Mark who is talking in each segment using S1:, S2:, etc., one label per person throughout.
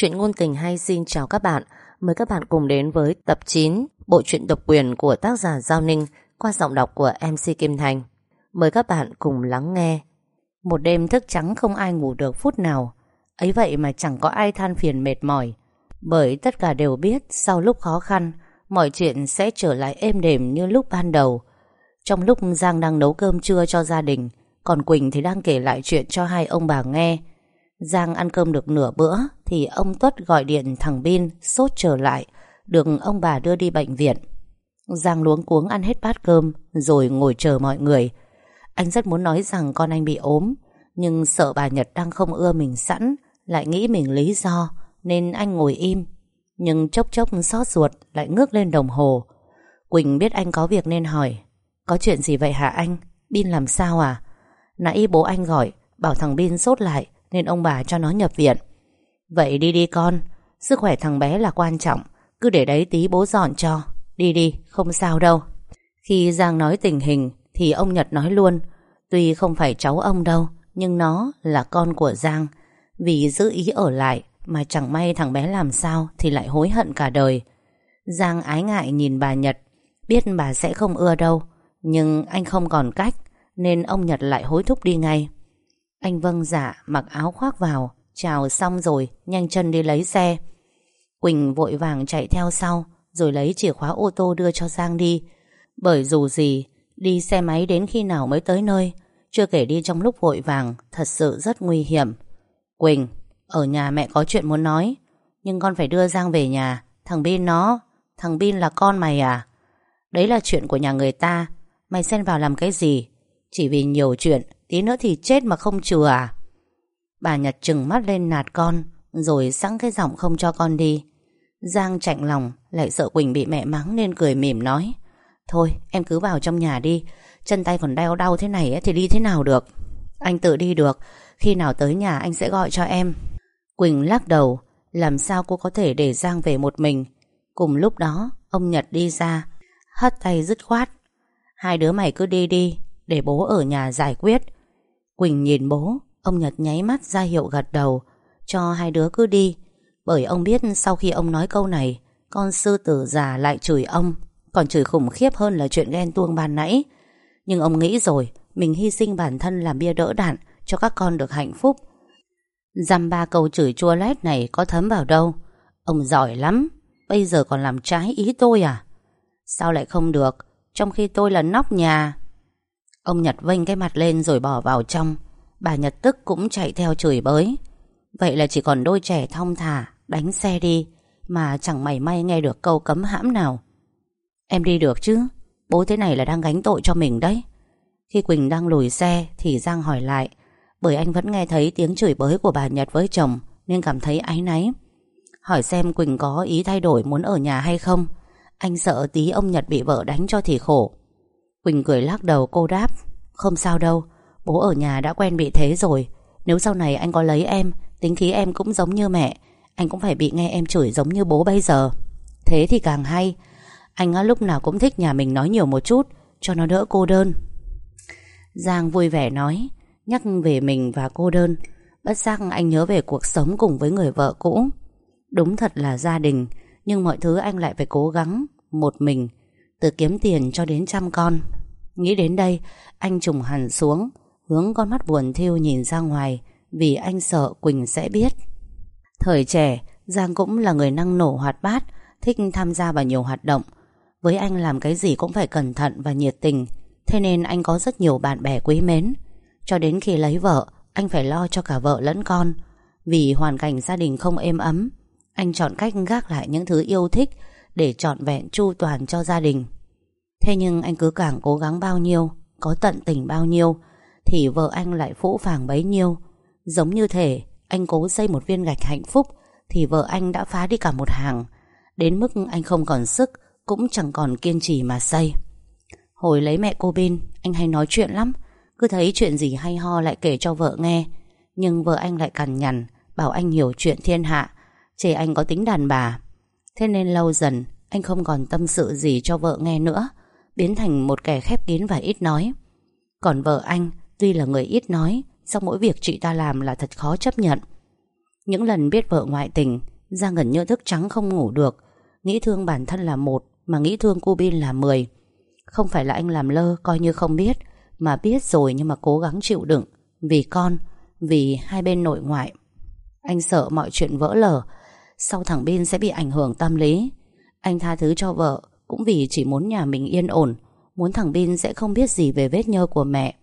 S1: Chuyện ngôn tình hay xin chào các bạn. Mời các bạn cùng đến với tập 9 Bộ truyện độc quyền của tác giả Giao Ninh Qua giọng đọc của MC Kim Thành. Mời các bạn cùng lắng nghe. Một đêm thức trắng không ai ngủ được phút nào. Ấy vậy mà chẳng có ai than phiền mệt mỏi. Bởi tất cả đều biết Sau lúc khó khăn, Mọi chuyện sẽ trở lại êm đềm như lúc ban đầu. Trong lúc Giang đang nấu cơm trưa cho gia đình, Còn Quỳnh thì đang kể lại chuyện cho hai ông bà nghe. Giang ăn cơm được nửa bữa thì ông Tuất gọi điện thằng Bin sốt trở lại, được ông bà đưa đi bệnh viện. Giang luống cuống ăn hết bát cơm rồi ngồi chờ mọi người. Anh rất muốn nói rằng con anh bị ốm, nhưng sợ bà Nhật đang không ưa mình sẵn, lại nghĩ mình lý do, nên anh ngồi im. Nhưng chốc chốc xót ruột lại ngước lên đồng hồ. Quỳnh biết anh có việc nên hỏi, có chuyện gì vậy hả anh? Bin làm sao à? Nãy bố anh gọi, bảo thằng Bin sốt lại, nên ông bà cho nó nhập viện. Vậy đi đi con, sức khỏe thằng bé là quan trọng, cứ để đấy tí bố dọn cho. Đi đi, không sao đâu. Khi Giang nói tình hình thì ông Nhật nói luôn, tuy không phải cháu ông đâu, nhưng nó là con của Giang. Vì giữ ý ở lại mà chẳng may thằng bé làm sao thì lại hối hận cả đời. Giang ái ngại nhìn bà Nhật, biết bà sẽ không ưa đâu, nhưng anh không còn cách, nên ông Nhật lại hối thúc đi ngay. Anh vâng dạ mặc áo khoác vào Chào xong rồi, Nhanh chân đi lấy xe. Quỳnh vội vàng chạy theo sau, Rồi lấy chìa khóa ô tô đưa cho Giang đi. Bởi dù gì, Đi xe máy đến khi nào mới tới nơi, Chưa kể đi trong lúc vội vàng, Thật sự rất nguy hiểm. Quỳnh, Ở nhà mẹ có chuyện muốn nói, Nhưng con phải đưa Giang về nhà. Thằng Bin nó, Thằng Bin là con mày à? Đấy là chuyện của nhà người ta, Mày xen vào làm cái gì? Chỉ vì nhiều chuyện, Tí nữa thì chết mà không chừa à? Bà Nhật trừng mắt lên nạt con, Rồi sẵn cái giọng không cho con đi. Giang chạnh lòng, Lại sợ Quỳnh bị mẹ mắng nên cười mỉm nói, Thôi, em cứ vào trong nhà đi, Chân tay còn đau đau thế này Thì đi thế nào được? Anh tự đi được, Khi nào tới nhà anh sẽ gọi cho em. Quỳnh lắc đầu, Làm sao cô có thể để Giang về một mình? Cùng lúc đó, Ông Nhật đi ra, Hất tay dứt khoát, Hai đứa mày cứ đi đi, Để bố ở nhà giải quyết. Quỳnh nhìn bố Ông Nhật nháy mắt ra hiệu gật đầu, Cho hai đứa cứ đi. Bởi ông biết sau khi ông nói câu này, Con sư tử già lại chửi ông, Còn chửi khủng khiếp hơn là chuyện ghen tuông ban nãy. Nhưng ông nghĩ rồi, Mình hy sinh bản thân làm bia đỡ đạn Cho các con được hạnh phúc. Dăm ba câu chửi chua lét này có thấm vào đâu? Ông giỏi lắm, Bây giờ còn làm trái ý tôi à? Sao lại không được, Trong khi tôi là nóc nhà? Ông Nhật vênh cái mặt lên rồi bỏ vào trong. Bà Nhật tức cũng chạy theo chửi bới. Vậy là chỉ còn đôi trẻ thong thả, Đánh xe đi, Mà chẳng mảy may nghe được câu cấm hãm nào. Em đi được chứ? Bố thế này là đang gánh tội cho mình đấy. Khi Quỳnh đang lùi xe Thì Giang hỏi lại, Bởi anh vẫn nghe thấy tiếng chửi bới của bà Nhật với chồng, Nên cảm thấy áy náy. Hỏi xem Quỳnh có ý thay đổi muốn ở nhà hay không. Anh sợ tí ông Nhật bị vợ đánh cho thì khổ. Quỳnh cười lắc đầu, cô đáp, Không sao đâu. Bố ở nhà đã quen bị thế rồi. Nếu sau này anh có lấy em Tính khí em cũng giống như mẹ. Anh cũng phải bị nghe em chửi giống như bố bây giờ. Thế thì càng hay. Anh á, lúc nào cũng thích nhà mình nói nhiều một chút Cho nó đỡ cô đơn. Giang vui vẻ nói Nhắc về mình và cô đơn. Bất giác anh nhớ về cuộc sống cùng với người vợ cũ. Đúng thật là gia đình Nhưng mọi thứ anh lại phải cố gắng Một mình. Từ kiếm tiền cho đến chăm con. Nghĩ đến đây Anh trùng hẳn xuống. Hướng con mắt buồn thiêu nhìn ra ngoài, Vì anh sợ Quỳnh sẽ biết. Thời trẻ, Giang cũng là người năng nổ hoạt bát, Thích tham gia vào nhiều hoạt động. Với anh làm cái gì cũng phải cẩn thận và nhiệt tình, Thế nên anh có rất nhiều bạn bè quý mến. Cho đến khi lấy vợ, Anh phải lo cho cả vợ lẫn con. Vì hoàn cảnh gia đình không êm ấm, Anh chọn cách gác lại những thứ yêu thích Để trọn vẹn chu toàn cho gia đình. Thế nhưng anh cứ càng cố gắng bao nhiêu, Có tận tình bao nhiêu thì vợ anh lại phũ phàng bấy nhiêu. Giống như thể anh cố xây một viên gạch hạnh phúc, Thì vợ anh đã phá đi cả một hàng. Đến mức anh không còn sức, Cũng chẳng còn kiên trì mà xây. Hồi lấy mẹ cô Bin, Anh hay nói chuyện lắm. Cứ thấy chuyện gì hay ho lại kể cho vợ nghe. Nhưng vợ anh lại cằn nhằn, Bảo anh hiểu chuyện thiên hạ, Chê anh có tính đàn bà. Thế nên lâu dần, Anh không còn tâm sự gì cho vợ nghe nữa, Biến thành một kẻ khép kín và ít nói. Còn vợ anh Tuy là người ít nói Sau mỗi việc chị ta làm là thật khó chấp nhận. Những lần biết vợ ngoại tình Giang gần như thức trắng không ngủ được. Nghĩ thương bản thân là một, Mà nghĩ thương cô Bin là mười. Không phải là anh làm lơ, coi như không biết, Mà biết rồi nhưng mà cố gắng chịu đựng. Vì con, Vì hai bên nội ngoại. Anh sợ mọi chuyện vỡ lở. Sau thằng Bin sẽ bị ảnh hưởng tâm lý. Anh tha thứ cho vợ, Cũng vì chỉ muốn nhà mình yên ổn. Muốn thằng Bin sẽ không biết gì về vết nhơ của mẹ.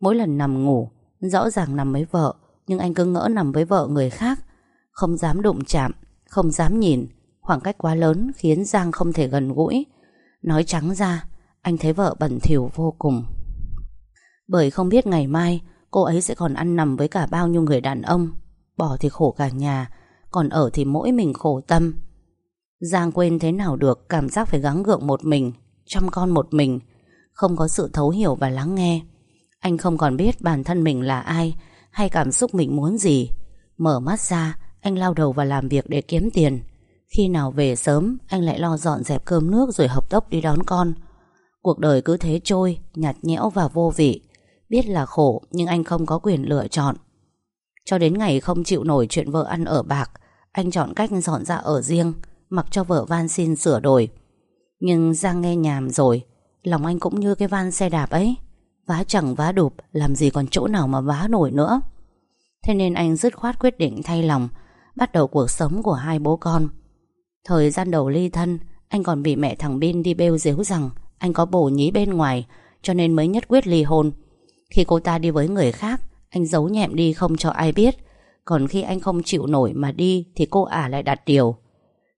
S1: Mỗi lần nằm ngủ, Rõ ràng nằm với vợ, Nhưng anh cứ ngỡ nằm với vợ người khác. Không dám đụng chạm, Không dám nhìn. Khoảng cách quá lớn khiến Giang không thể gần gũi. Nói trắng ra, Anh thấy vợ bẩn thỉu vô cùng. Bởi không biết ngày mai, Cô ấy sẽ còn ăn nằm với cả bao nhiêu người đàn ông. Bỏ thì khổ cả nhà, Còn ở thì mỗi mình khổ tâm. Giang quên thế nào được, Cảm giác phải gắng gượng một mình, Chăm con một mình. Không có sự thấu hiểu và lắng nghe. Anh không còn biết bản thân mình là ai, Hay cảm xúc mình muốn gì. Mở mắt ra, Anh lao đầu vào làm việc để kiếm tiền. Khi nào về sớm, Anh lại lo dọn dẹp cơm nước Rồi hợp tốc đi đón con. Cuộc đời cứ thế trôi, Nhạt nhẽo và vô vị. Biết là khổ, nhưng anh không có quyền lựa chọn. Cho đến ngày không chịu nổi chuyện vợ ăn ở bạc, Anh chọn cách dọn ra ở riêng, Mặc cho vợ van xin sửa đổi. Nhưng Giang nghe nhàm rồi, Lòng anh cũng như cái van xe đạp ấy. Vá chẳng vá đụp, Làm gì còn chỗ nào mà vá nổi nữa. Thế nên anh dứt khoát quyết định thay lòng, Bắt đầu cuộc sống của hai bố con. Thời gian đầu ly thân, Anh còn bị mẹ thằng Bin đi bêu dếu rằng Anh có bổ nhí bên ngoài, Cho nên mới nhất quyết ly hôn. Khi cô ta đi với người khác, Anh giấu nhẹm đi không cho ai biết. Còn khi anh không chịu nổi mà đi Thì cô ả lại đặt điều.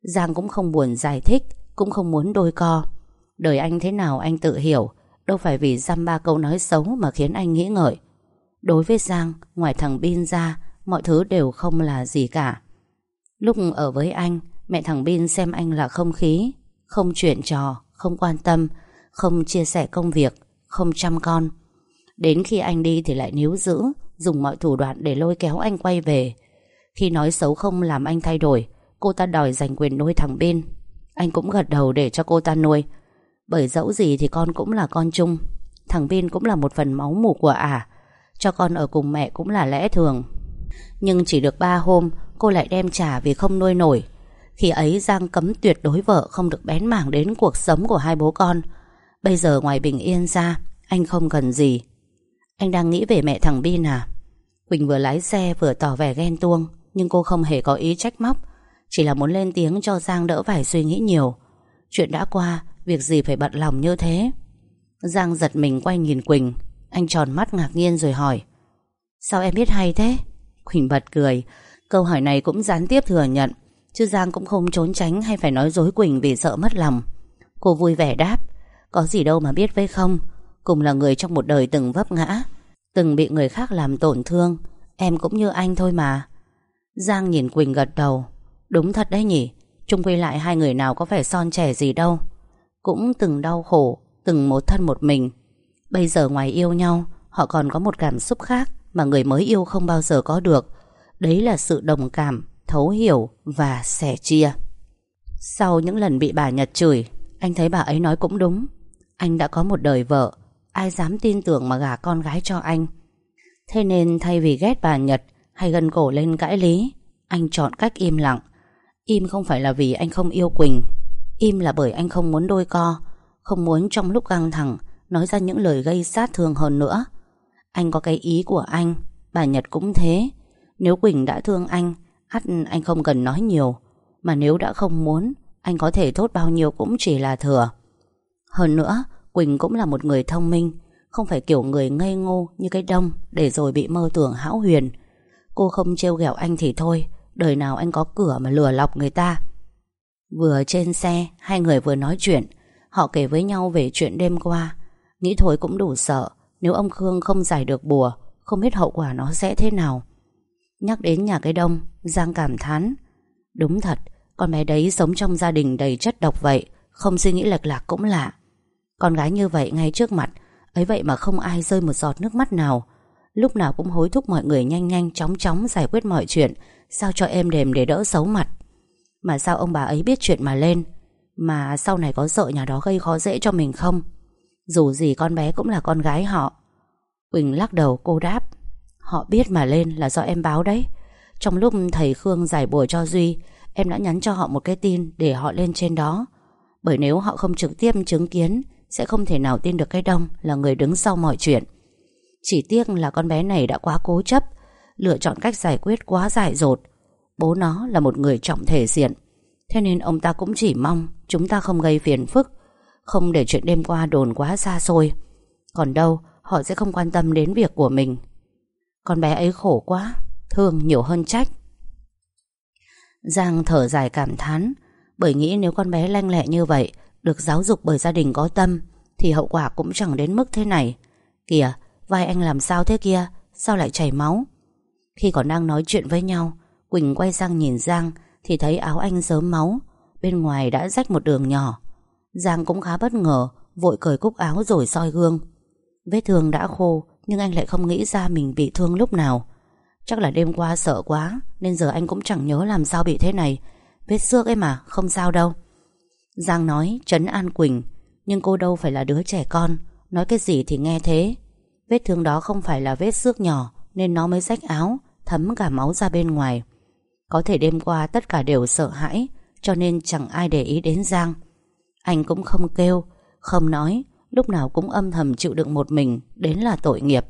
S1: Giang cũng không buồn giải thích, Cũng không muốn đôi co. Đời anh thế nào anh tự hiểu. Đâu phải vì dăm ba câu nói xấu mà khiến anh nghĩ ngợi. Đối với Giang, Ngoài thằng Bin ra, Mọi thứ đều không là gì cả. Lúc ở với anh, Mẹ thằng Bin xem anh là không khí, Không chuyện trò, Không quan tâm, Không chia sẻ công việc, Không chăm con. Đến khi anh đi thì lại níu giữ, Dùng mọi thủ đoạn để lôi kéo anh quay về. Khi nói xấu không làm anh thay đổi, Cô ta đòi giành quyền nuôi thằng Bin. Anh cũng gật đầu để cho cô ta nuôi. Bởi dẫu gì thì con cũng là con chung. Thằng Bin cũng là một phần máu mủ của ả. Cho con ở cùng mẹ cũng là lẽ thường. Nhưng chỉ được ba hôm, Cô lại đem trả vì không nuôi nổi. Khi ấy Giang cấm tuyệt đối vợ Không được bén mảng đến cuộc sống của hai bố con. Bây giờ ngoài bình yên ra, Anh không cần gì. Anh đang nghĩ về mẹ thằng Bin à? Quỳnh vừa lái xe vừa tỏ vẻ ghen tuông, Nhưng cô không hề có ý trách móc. Chỉ là muốn lên tiếng cho Giang đỡ phải suy nghĩ nhiều. Chuyện đã qua Việc gì phải bận lòng như thế? Giang giật mình quay nhìn Quỳnh. Anh tròn mắt ngạc nhiên rồi hỏi. Sao em biết hay thế? Quỳnh bật cười. Câu hỏi này cũng gián tiếp thừa nhận, Chứ Giang cũng không trốn tránh hay phải nói dối Quỳnh vì sợ mất lòng. Cô vui vẻ đáp. Có gì đâu mà biết với không? Cùng là người trong một đời từng vấp ngã, Từng bị người khác làm tổn thương. Em cũng như anh thôi mà. Giang nhìn Quỳnh gật đầu. Đúng thật đấy nhỉ? Trung quy lại hai người nào có vẻ son trẻ gì đâu. Cũng từng đau khổ Từng một thân một mình. Bây giờ ngoài yêu nhau Họ còn có một cảm xúc khác Mà người mới yêu không bao giờ có được. Đấy là sự đồng cảm, thấu hiểu Và sẻ chia. Sau những lần bị bà Nhật chửi Anh thấy bà ấy nói cũng đúng. Anh đã có một đời vợ Ai dám tin tưởng mà gả con gái cho anh? Thế nên thay vì ghét bà Nhật Hay gần cổ lên cãi lý Anh chọn cách im lặng. Im không phải là vì anh không yêu Quỳnh Im là bởi anh không muốn đôi co, Không muốn trong lúc căng thẳng Nói ra những lời gây sát thương hơn nữa. Anh có cái ý của anh, Bà Nhật cũng thế. Nếu Quỳnh đã thương anh, ắt anh không cần nói nhiều. Mà nếu đã không muốn, Anh có thể thốt bao nhiêu cũng chỉ là thừa. Hơn nữa, Quỳnh cũng là một người thông minh, Không phải kiểu người ngây ngô như cái đông Để rồi bị mơ tưởng hão huyền. Cô không trêu ghẹo anh thì thôi, Đời nào anh có cửa mà lừa lọc người ta. Vừa trên xe, Hai người vừa nói chuyện. Họ kể với nhau về chuyện đêm qua. Nghĩ thôi cũng đủ sợ. Nếu ông Khương không giải được bùa, Không biết hậu quả nó sẽ thế nào. Nhắc đến nhà cái đông, Giang cảm thán. Đúng thật, Con bé đấy sống trong gia đình đầy chất độc vậy, Không suy nghĩ lệch lạc cũng lạ. Con gái như vậy ngay trước mặt, ấy vậy mà không ai rơi một giọt nước mắt nào. Lúc nào cũng hối thúc mọi người nhanh nhanh chóng chóng giải quyết mọi chuyện, Sao cho em đềm để đỡ xấu mặt. Mà sao ông bà ấy biết chuyện mà lên? Mà sau này có sợ nhà đó gây khó dễ cho mình không? Dù gì con bé cũng là con gái họ. Quỳnh lắc đầu, cô đáp. Họ biết mà lên là do em báo đấy. Trong lúc thầy Khương giải bùa cho Duy,
S2: Em đã nhắn cho họ một cái tin Để họ lên trên đó. Bởi nếu họ không trực tiếp chứng kiến, Sẽ không thể nào tin được cái đông Là người đứng sau mọi chuyện. Chỉ tiếc là con bé này đã quá cố chấp, Lựa chọn cách giải quyết quá dại dột. Bố nó là một người trọng thể diện. Thế nên ông ta cũng chỉ mong Chúng ta không gây phiền phức, Không để chuyện đêm qua đồn quá xa xôi. Còn đâu, Họ sẽ không quan tâm đến việc của mình. Con bé ấy khổ quá, Thương nhiều hơn trách. Giang thở dài cảm thán, Bởi nghĩ nếu con bé lanh lẹ như vậy, Được giáo dục bởi gia đình có tâm, Thì hậu quả cũng chẳng đến mức thế này. Kìa, vai anh làm sao thế kia? Sao lại chảy máu? Khi còn đang nói chuyện với nhau Quỳnh quay sang nhìn Giang Thì thấy áo anh dớm máu, Bên ngoài đã rách một đường nhỏ. Giang cũng khá bất ngờ, Vội cởi cúc áo rồi soi gương. Vết thương đã khô, Nhưng anh lại không nghĩ ra mình bị thương lúc nào. Chắc là đêm qua sợ quá, Nên giờ anh cũng chẳng nhớ làm sao bị thế này. Vết xước ấy mà, không sao đâu. Giang nói, trấn an Quỳnh, Nhưng cô đâu phải là đứa trẻ con, Nói cái gì thì nghe thế. Vết thương đó không phải là vết xước nhỏ, Nên nó mới rách áo, Thấm cả máu ra bên ngoài. Có thể đêm qua tất cả đều sợ hãi, Cho nên chẳng ai để ý đến Giang. Anh cũng không kêu, Không nói, Lúc nào cũng âm thầm chịu đựng một mình, Đến là tội nghiệp.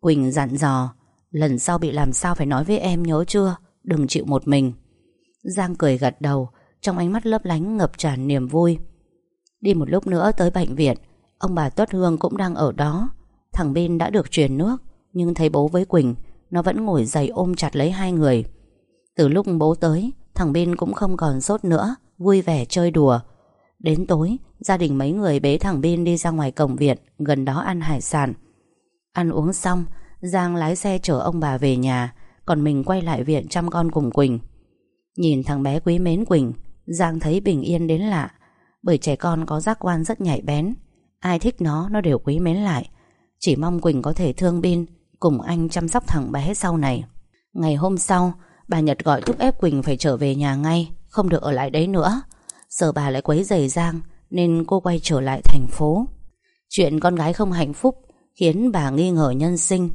S2: Quỳnh dặn dò, Lần sau bị làm sao phải nói với em nhớ chưa? Đừng chịu một mình. Giang cười gật đầu, Trong ánh mắt lấp lánh ngập tràn niềm vui. Đi một lúc nữa tới bệnh viện, Ông bà Tuất Hương cũng đang ở đó. Thằng Bin đã được truyền nước, Nhưng thấy bố với Quỳnh, Nó vẫn ngồi dậy ôm chặt lấy hai người. Từ lúc bố tới, Thằng Bin cũng không còn sốt nữa, Vui vẻ chơi đùa. Đến tối, Gia đình mấy người bế thằng Bin đi ra ngoài cổng viện Gần đó ăn hải sản. Ăn uống xong, Giang lái xe chở ông bà về nhà, Còn mình quay lại viện chăm con cùng Quỳnh. Nhìn thằng bé quý mến Quỳnh, Giang thấy bình yên đến lạ, Bởi trẻ con có giác quan rất nhạy bén. Ai thích nó nó đều quý mến lại. Chỉ mong Quỳnh có thể thương Bin, Cùng anh chăm sóc thằng bé sau này. Ngày hôm sau Bà Nhật gọi thúc ép Quỳnh phải trở về nhà ngay, Không được ở lại đấy nữa. Giờ bà lại quấy giày Giang, Nên cô quay trở lại thành phố. Chuyện con gái không hạnh phúc Khiến bà nghi ngờ nhân sinh.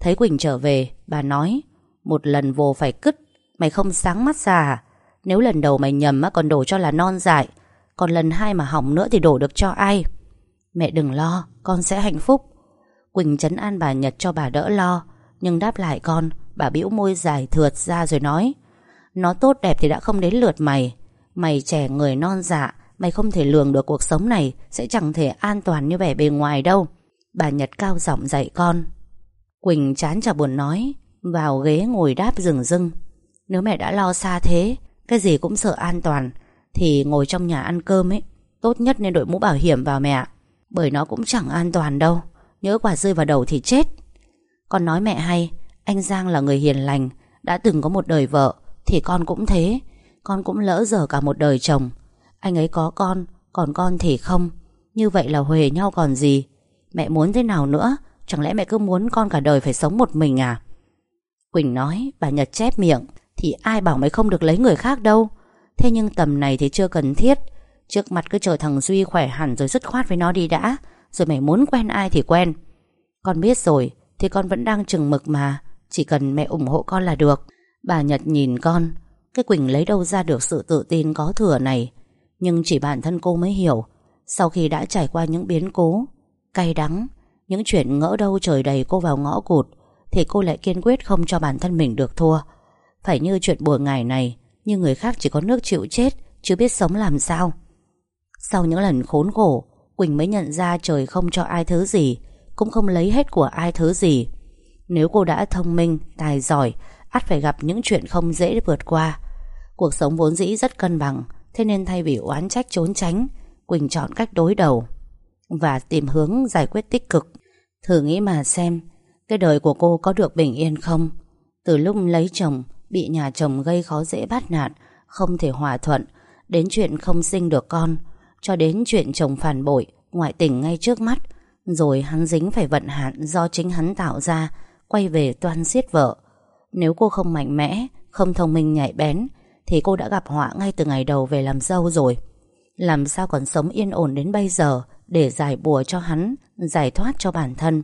S2: Thấy Quỳnh trở về, Bà nói, Một lần vô phải cứt, Mày không sáng mắt ra à? Nếu lần đầu mày nhầm mà còn đổ cho là non dại, Còn lần hai mà hỏng nữa thì đổ được cho ai? Mẹ đừng lo, Con sẽ hạnh phúc. Quỳnh chấn an bà Nhật cho bà đỡ lo, Nhưng đáp lại con Bà bĩu môi dài thượt ra rồi nói, Nó tốt đẹp thì đã không đến lượt mày. Mày trẻ người non dạ Mày không thể lường được cuộc sống này, Sẽ chẳng thể an toàn như vẻ bề ngoài đâu. Bà Nhật cao giọng dạy con. Quỳnh chán chả buồn nói, Vào ghế ngồi đáp rừng rưng. Nếu mẹ đã lo xa thế, Cái gì cũng sợ an toàn, Thì ngồi trong nhà ăn cơm ấy, Tốt nhất nên đội mũ bảo hiểm vào mẹ Bởi nó cũng chẳng an toàn đâu, Nhớ quả rơi vào đầu thì chết. Con nói mẹ hay anh Giang là người hiền lành, Đã từng có một đời vợ, Thì con cũng thế. Con cũng lỡ dở cả một đời chồng. Anh ấy có con, Còn con thì không. Như vậy là huề nhau còn gì? Mẹ muốn thế nào nữa? Chẳng lẽ mẹ cứ muốn con cả đời phải sống một mình à? Quỳnh nói, Bà Nhật chép miệng, Thì ai bảo mày không được lấy người khác đâu. Thế nhưng tầm này thì chưa cần thiết. Trước mặt cứ chờ thằng Duy khỏe hẳn Rồi dứt khoát với nó đi đã. Rồi mày muốn quen ai thì quen. Con biết rồi, Thì con vẫn đang chừng mực mà. Chỉ cần mẹ ủng hộ con là được. Bà Nhật nhìn con. Cái Quỳnh lấy đâu ra được sự tự tin có thừa này? Nhưng chỉ bản thân cô mới hiểu. Sau khi đã trải qua những biến cố, Cay đắng, những chuyện ngỡ đâu trời đầy cô vào ngõ cụt, Thì cô lại kiên quyết không cho bản thân mình được thua. Phải như chuyện buổi ngày này, Như người khác chỉ có nước chịu chết, Chứ biết sống làm sao. Sau những lần khốn khổ, Quỳnh mới nhận ra trời không cho ai thứ gì, Cũng không lấy hết của ai thứ gì. Nếu cô đã thông minh, tài giỏi ắt phải gặp những chuyện không dễ vượt qua. Cuộc sống vốn dĩ rất cân bằng Thế nên thay vì oán trách trốn tránh Quỳnh chọn cách đối đầu Và tìm hướng giải quyết tích cực. Thử nghĩ mà xem Cái đời của cô có được bình yên không? Từ lúc lấy chồng Bị nhà chồng gây khó dễ bắt nạt Không thể hòa thuận Đến chuyện không sinh được con Cho đến chuyện chồng phản bội Ngoại tình ngay trước mắt Rồi hắn dính phải vận hạn do chính hắn tạo ra Quay về toan giết vợ Nếu cô không mạnh mẽ Không thông minh nhạy bén Thì cô đã gặp họa ngay từ ngày đầu về làm dâu rồi Làm sao còn sống yên ổn đến bây giờ Để giải bùa cho hắn giải thoát cho bản thân.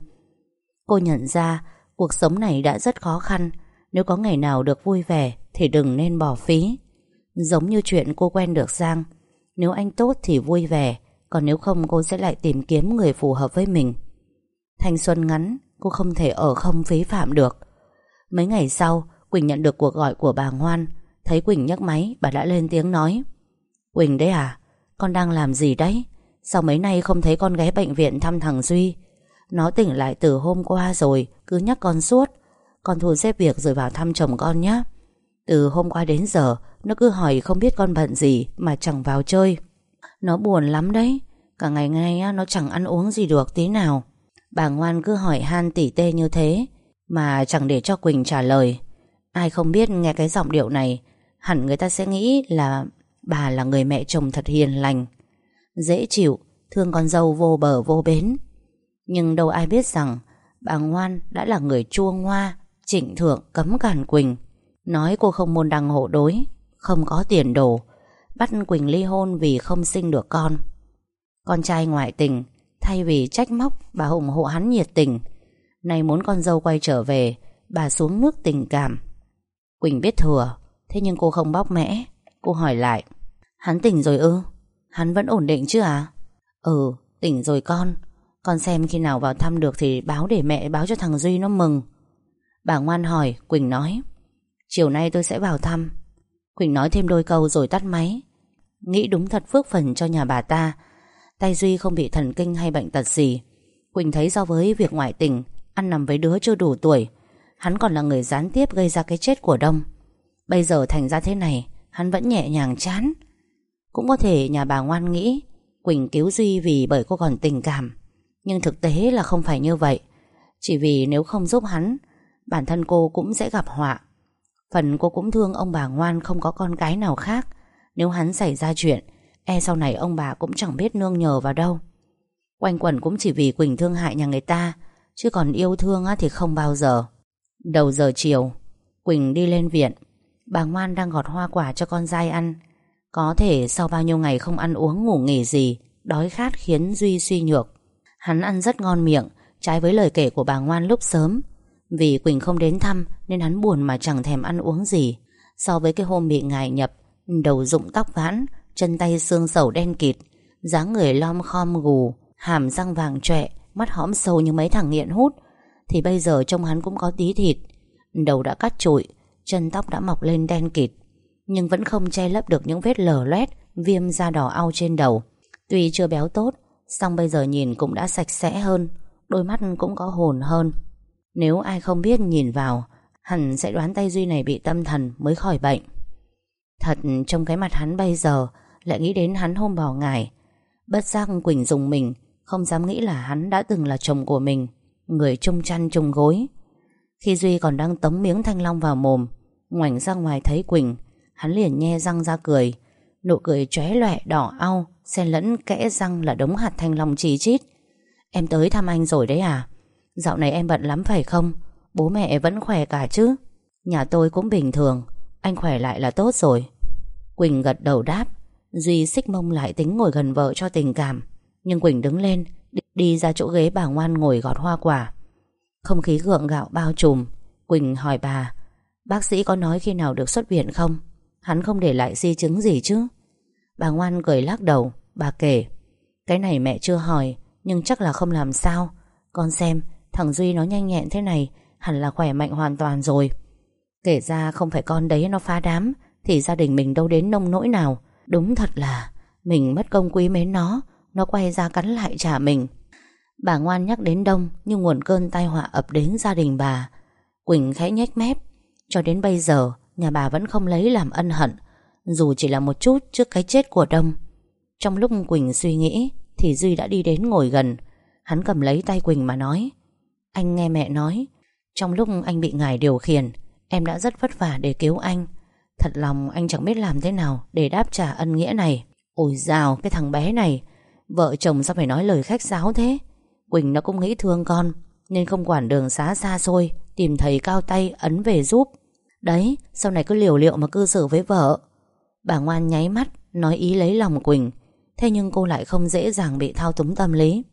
S2: Cô nhận ra cuộc sống này đã rất khó khăn, nếu có ngày nào được vui vẻ thì đừng nên bỏ phí. Giống như chuyện cô quen được Giang Nếu anh tốt thì vui vẻ Còn nếu không cô sẽ lại tìm kiếm người phù hợp với mình Thanh xuân ngắn Cô không thể ở không phí phạm được. Mấy ngày sau, Quỳnh nhận được cuộc gọi của bà Ngoan. Thấy Quỳnh nhấc máy, Bà đã lên tiếng nói. Quỳnh đấy à Con đang làm gì đấy? Sao mấy nay không thấy con ghé bệnh viện thăm thằng Duy? Nó tỉnh lại từ hôm qua rồi, Cứ nhắc con suốt. Con thu xếp việc rồi vào thăm chồng con nhé Từ hôm qua đến giờ, Nó cứ hỏi không biết con bận gì Mà chẳng vào chơi. Nó buồn lắm đấy, Cả ngày nay nó chẳng ăn uống gì được tí nào. Bà ngoan cứ hỏi han tỉ tê như thế, Mà chẳng để cho Quỳnh trả lời. Ai không biết nghe cái giọng điệu này, Hẳn người ta sẽ nghĩ là Bà là người mẹ chồng thật hiền lành. Dễ chịu, Thương con dâu vô bờ vô bến. Nhưng đâu ai biết rằng Bà ngoan đã là người chua ngoa Trịnh thượng, cấm cản Quỳnh. Nói cô không môn đăng hộ đối, Không có tiền đồ, Bắt Quỳnh ly hôn vì không sinh được con. Con trai ngoại tình Thay vì trách móc, Bà ủng hộ hắn nhiệt tình. Nay muốn con dâu quay trở về, Bà xuống nước tình cảm. Quỳnh biết thừa, Thế nhưng cô không bóc mẽ. Cô hỏi lại, Hắn tỉnh rồi ư? Hắn vẫn ổn định chứ à Ừ tỉnh rồi con. Con xem khi nào vào thăm được thì báo để mẹ, báo cho thằng Duy nó mừng. Bà ngoan hỏi, Quỳnh nói, Chiều nay tôi sẽ vào thăm. Quỳnh nói thêm đôi câu rồi tắt máy. Nghĩ đúng thật phước phần cho nhà bà ta Tay Duy không bị thần kinh hay bệnh tật gì. Quỳnh thấy so với việc ngoại tình, Ăn nằm với đứa chưa đủ tuổi, Hắn còn là người gián tiếp gây ra cái chết của Đông. Bây giờ thành ra thế này, Hắn vẫn nhẹ nhàng chán. Cũng có thể nhà bà ngoan nghĩ, Quỳnh cứu Duy vì bởi cô còn tình cảm. Nhưng thực tế là không phải như vậy. Chỉ vì nếu không giúp hắn, Bản thân cô cũng sẽ gặp họa. Phần cô cũng thương ông bà ngoan Không có con cái nào khác. Nếu hắn xảy ra chuyện E sau này ông bà cũng chẳng biết nương nhờ vào đâu. Quanh quẩn cũng chỉ vì Quỳnh thương hại nhà người ta, Chứ còn yêu thương thì không bao giờ. Đầu giờ chiều, Quỳnh đi lên viện. Bà ngoan đang gọt hoa quả cho con dai ăn. Có thể sau bao nhiêu ngày không ăn uống, ngủ nghỉ gì, Đói khát khiến Duy suy nhược. Hắn ăn rất ngon miệng, Trái với lời kể của bà ngoan lúc sớm. Vì Quỳnh không đến thăm, Nên hắn buồn mà chẳng thèm ăn uống gì. So với cái hôm bị ngài nhập, Đầu rụng tóc vãn Chân tay xương sầu đen kịt, dáng người lom khom gù, Hàm răng vàng trọe Mắt hõm sâu như mấy thằng nghiện hút. Thì bây giờ trông hắn cũng có tí thịt. Đầu đã cắt trụi, Chân tóc đã mọc lên đen kịt, Nhưng vẫn không che lấp được những vết lở loét, Viêm da đỏ ao trên đầu. Tuy chưa béo tốt, song bây giờ nhìn cũng đã sạch sẽ hơn, Đôi mắt cũng có hồn hơn. Nếu ai không biết nhìn vào, Hẳn sẽ đoán tay Duy này bị tâm thần Mới khỏi bệnh. Thật, trong cái mặt hắn bây giờ lại nghĩ đến hắn hôm bỏ ngải Bất giác Quỳnh dùng mình, Không dám nghĩ là hắn đã từng là chồng của mình, Người chung chăn chung gối. Khi Duy còn đang tống miếng thanh long vào mồm, Ngoảnh ra ngoài thấy Quỳnh, Hắn liền nhe răng ra cười. Nụ cười chóe lòe đỏ au, Xen lẫn kẽ răng là đống hạt thanh long chỉ chít. Em tới thăm anh rồi đấy à? Dạo này em bận lắm phải không? Bố mẹ vẫn khỏe cả chứ? Nhà tôi cũng bình thường, Anh khỏe lại là tốt rồi. Quỳnh gật đầu đáp. Duy xích mông lại tính ngồi gần vợ cho tình cảm. Nhưng Quỳnh đứng lên, Đi ra chỗ ghế bà ngoan ngồi gọt hoa quả. Không khí gượng gạo bao trùm. Quỳnh hỏi bà, Bác sĩ có nói khi nào được xuất viện không? Hắn không để lại di chứng gì chứ? Bà ngoan cười lắc đầu. Bà kể, Cái này mẹ chưa hỏi, Nhưng chắc là không làm sao. Con xem, thằng Duy nó nhanh nhẹn thế này, Hẳn là khỏe mạnh hoàn toàn rồi. Kể ra không phải con đấy nó phá đám, Thì gia đình mình đâu đến nông nỗi nào. Đúng thật là, Mình mất công quý mến nó Nó quay ra cắn lại trả mình. Bà ngoan nhắc đến đông Nhưng nguồn cơn tai họa ập đến gia đình bà. Quỳnh khẽ nhếch mép, Cho đến bây giờ, Nhà bà vẫn không lấy làm ân hận, Dù chỉ là một chút trước cái chết của Đông. Trong lúc Quỳnh suy nghĩ, Thì Duy đã đi đến ngồi gần. Hắn cầm lấy tay Quỳnh mà nói, Anh nghe mẹ nói, Trong lúc anh bị ngài điều khiển, Em đã rất vất vả để cứu anh. Thật lòng anh chẳng biết làm thế nào Để đáp trả ân nghĩa này. Ôi dào, cái thằng bé này. Vợ chồng sao phải nói lời khách sáo thế? Quỳnh nó cũng nghĩ thương con, Nên không quản đường xá xa xôi, Tìm thầy cao tay ấn về giúp. Đấy, sau này cứ liều liệu mà cư xử với vợ. Bà ngoan nháy mắt, Nói ý lấy lòng Quỳnh. Thế nhưng cô lại không dễ dàng bị thao túng tâm lý.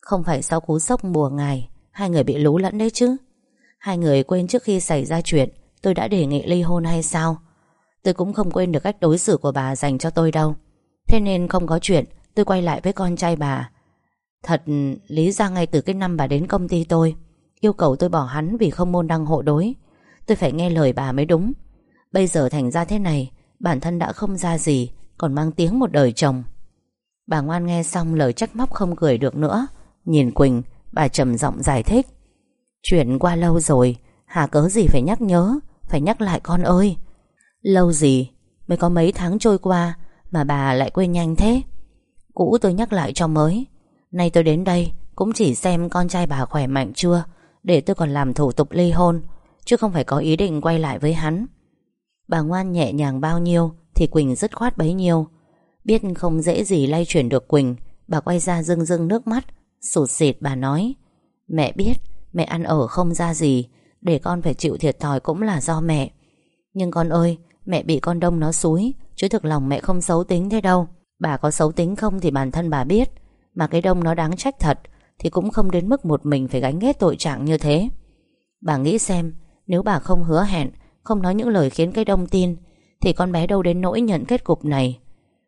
S2: Không phải sau cú sốc mùa ngày, Hai người bị lú lẫn đấy chứ. Hai người quên trước khi xảy ra chuyện, Tôi đã đề nghị ly hôn hay sao? Tôi cũng không quên được cách đối xử của bà dành cho tôi đâu. Thế nên không có chuyện, Tôi quay lại với con trai bà. Thật, lý ra ngay từ cái năm bà đến công ty tôi, Yêu cầu tôi bỏ hắn vì không môn đăng hộ đối. Tôi phải nghe lời bà mới đúng. Bây giờ thành ra thế này, Bản thân đã không ra gì, Còn mang tiếng một đời chồng. Bà ngoan nghe xong lời trách móc không cười được nữa. Nhìn Quỳnh, Bà trầm giọng giải thích. Chuyện qua lâu rồi, Hà cớ gì phải nhắc nhớ, Phải nhắc lại con ơi. Lâu gì Mới có mấy tháng trôi qua Mà bà lại quên nhanh thế? Cũ tôi nhắc lại cho mới. Nay tôi đến đây Cũng chỉ xem con trai bà khỏe mạnh chưa, Để tôi còn làm thủ tục ly hôn, Chứ không phải có ý định quay lại với hắn. Bà ngoan nhẹ nhàng bao nhiêu Thì Quỳnh dứt khoát bấy nhiêu. Biết không dễ gì lay chuyển được Quỳnh, Bà quay ra rưng rưng nước mắt, Sụt xịt bà nói, Mẹ biết, mẹ ăn ở không ra gì, Để con phải chịu thiệt thòi cũng là do mẹ. Nhưng con ơi Mẹ bị con đông nó xúi, Chứ thực lòng mẹ không xấu tính thế đâu. Bà có xấu tính không thì bản thân bà biết. Mà cái đông nó đáng trách thật, Thì cũng không đến mức một mình phải gánh ghét tội trạng như thế. Bà nghĩ xem, Nếu bà không hứa hẹn, Không nói những lời khiến cái đông tin, Thì con bé đâu đến nỗi nhận kết cục này.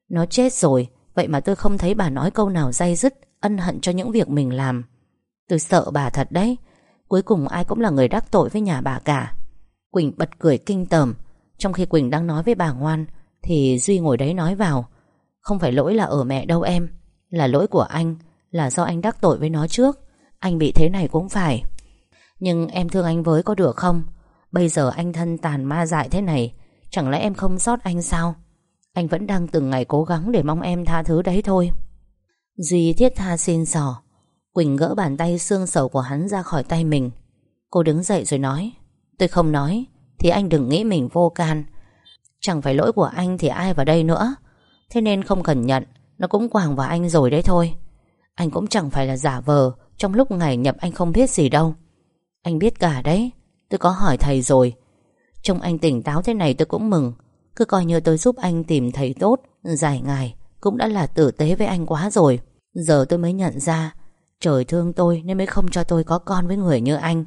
S2: Nó chết rồi, Vậy mà tôi không thấy bà nói câu nào dây dứt, Ân hận cho những việc mình làm. Tôi sợ bà thật đấy. Cuối cùng ai cũng là người đắc tội với nhà bà cả. Quỳnh bật cười kinh tởm. Trong khi Quỳnh đang nói với bà ngoan, Thì Duy ngồi đấy nói vào, Không phải lỗi là ở mẹ đâu em, Là lỗi của anh, Là do anh đắc tội với nó trước, Anh bị thế này cũng phải. Nhưng em thương anh với có được không? Bây giờ anh thân tàn ma dại thế này, Chẳng lẽ em không sót anh sao? Anh vẫn đang từng ngày cố gắng Để mong em tha thứ đấy thôi. Duy thiết tha xin sò Quỳnh gỡ bàn tay xương sầu của hắn ra khỏi tay mình. Cô đứng dậy rồi nói, Tôi không nói thì anh đừng nghĩ mình vô can. Chẳng phải lỗi của anh thì ai vào đây nữa. Thế nên không cần nhận, Nó cũng quàng vào anh rồi đấy thôi. Anh cũng chẳng phải là giả vờ Trong lúc ngày nhập anh không biết gì đâu. Anh biết cả đấy, Tôi có hỏi thầy rồi. Trông anh tỉnh táo thế này tôi cũng mừng. Cứ coi như tôi giúp anh tìm thầy tốt, Giải ngài, Cũng đã là tử tế với anh quá rồi. Giờ tôi mới nhận ra, Trời thương tôi nên mới không cho tôi có con với người như anh.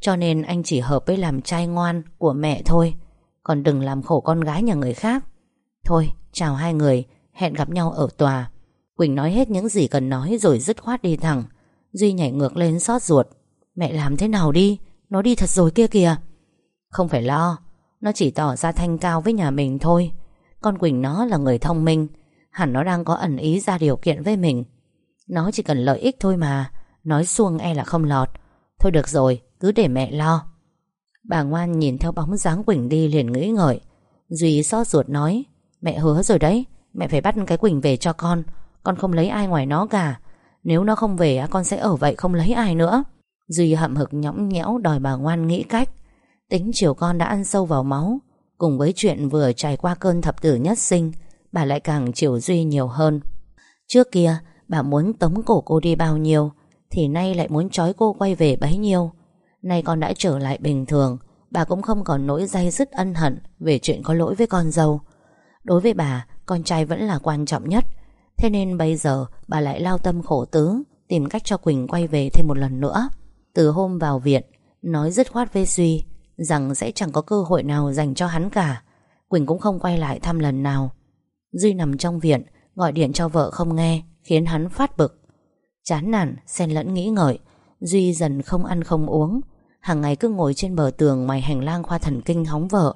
S2: Cho nên anh chỉ hợp với làm trai ngoan của mẹ thôi. Còn đừng làm khổ con gái nhà người khác. Thôi, chào hai người. Hẹn gặp nhau ở tòa. Quỳnh nói hết những gì cần nói rồi dứt khoát đi thẳng. Duy nhảy ngược lên xót ruột. Mẹ làm thế nào đi? Nó đi thật rồi kia kìa. Không phải lo. Nó chỉ tỏ ra thanh cao với nhà mình thôi. Con Quỳnh nó là người thông minh. Hẳn nó đang có ẩn ý ra điều kiện với mình. Nó chỉ cần lợi ích thôi mà. Nói xuông e là không lọt. Thôi được rồi, cứ để mẹ lo. Bà ngoan nhìn theo bóng dáng Quỳnh đi liền nghĩ ngợi. Duy xót ruột nói Mẹ hứa rồi đấy Mẹ phải bắt cái Quỳnh về cho con. Con không lấy ai ngoài nó cả. Nếu nó không về con sẽ ở vậy không lấy ai nữa. Duy hậm hực nhõng nhẽo đòi bà ngoan nghĩ cách. Tính chiều con đã ăn sâu vào máu. Cùng với chuyện vừa trải qua cơn thập tử nhất sinh Bà lại càng chiều Duy nhiều hơn. Trước kia Bà muốn tống cổ cô đi bao nhiêu? Thì nay lại muốn trói cô quay về bấy nhiêu. Nay con đã trở lại bình thường, Bà cũng không còn nỗi dây dứt ân hận Về chuyện có lỗi với con dâu. Đối với bà, Con trai vẫn là quan trọng nhất. Thế nên bây giờ bà lại lao tâm khổ tứ, Tìm cách cho Quỳnh quay về thêm một lần nữa. Từ hôm vào viện, Nói dứt khoát với Duy Rằng sẽ chẳng có cơ hội nào dành cho hắn cả. Quỳnh cũng không quay lại thăm lần nào. Duy nằm trong viện, Gọi điện cho vợ không nghe, Khiến hắn phát bực. Chán nản, xen lẫn nghĩ ngợi Duy dần không ăn không uống. Hàng ngày cứ ngồi trên bờ tường ngoài hành lang khoa thần kinh hóng vợ.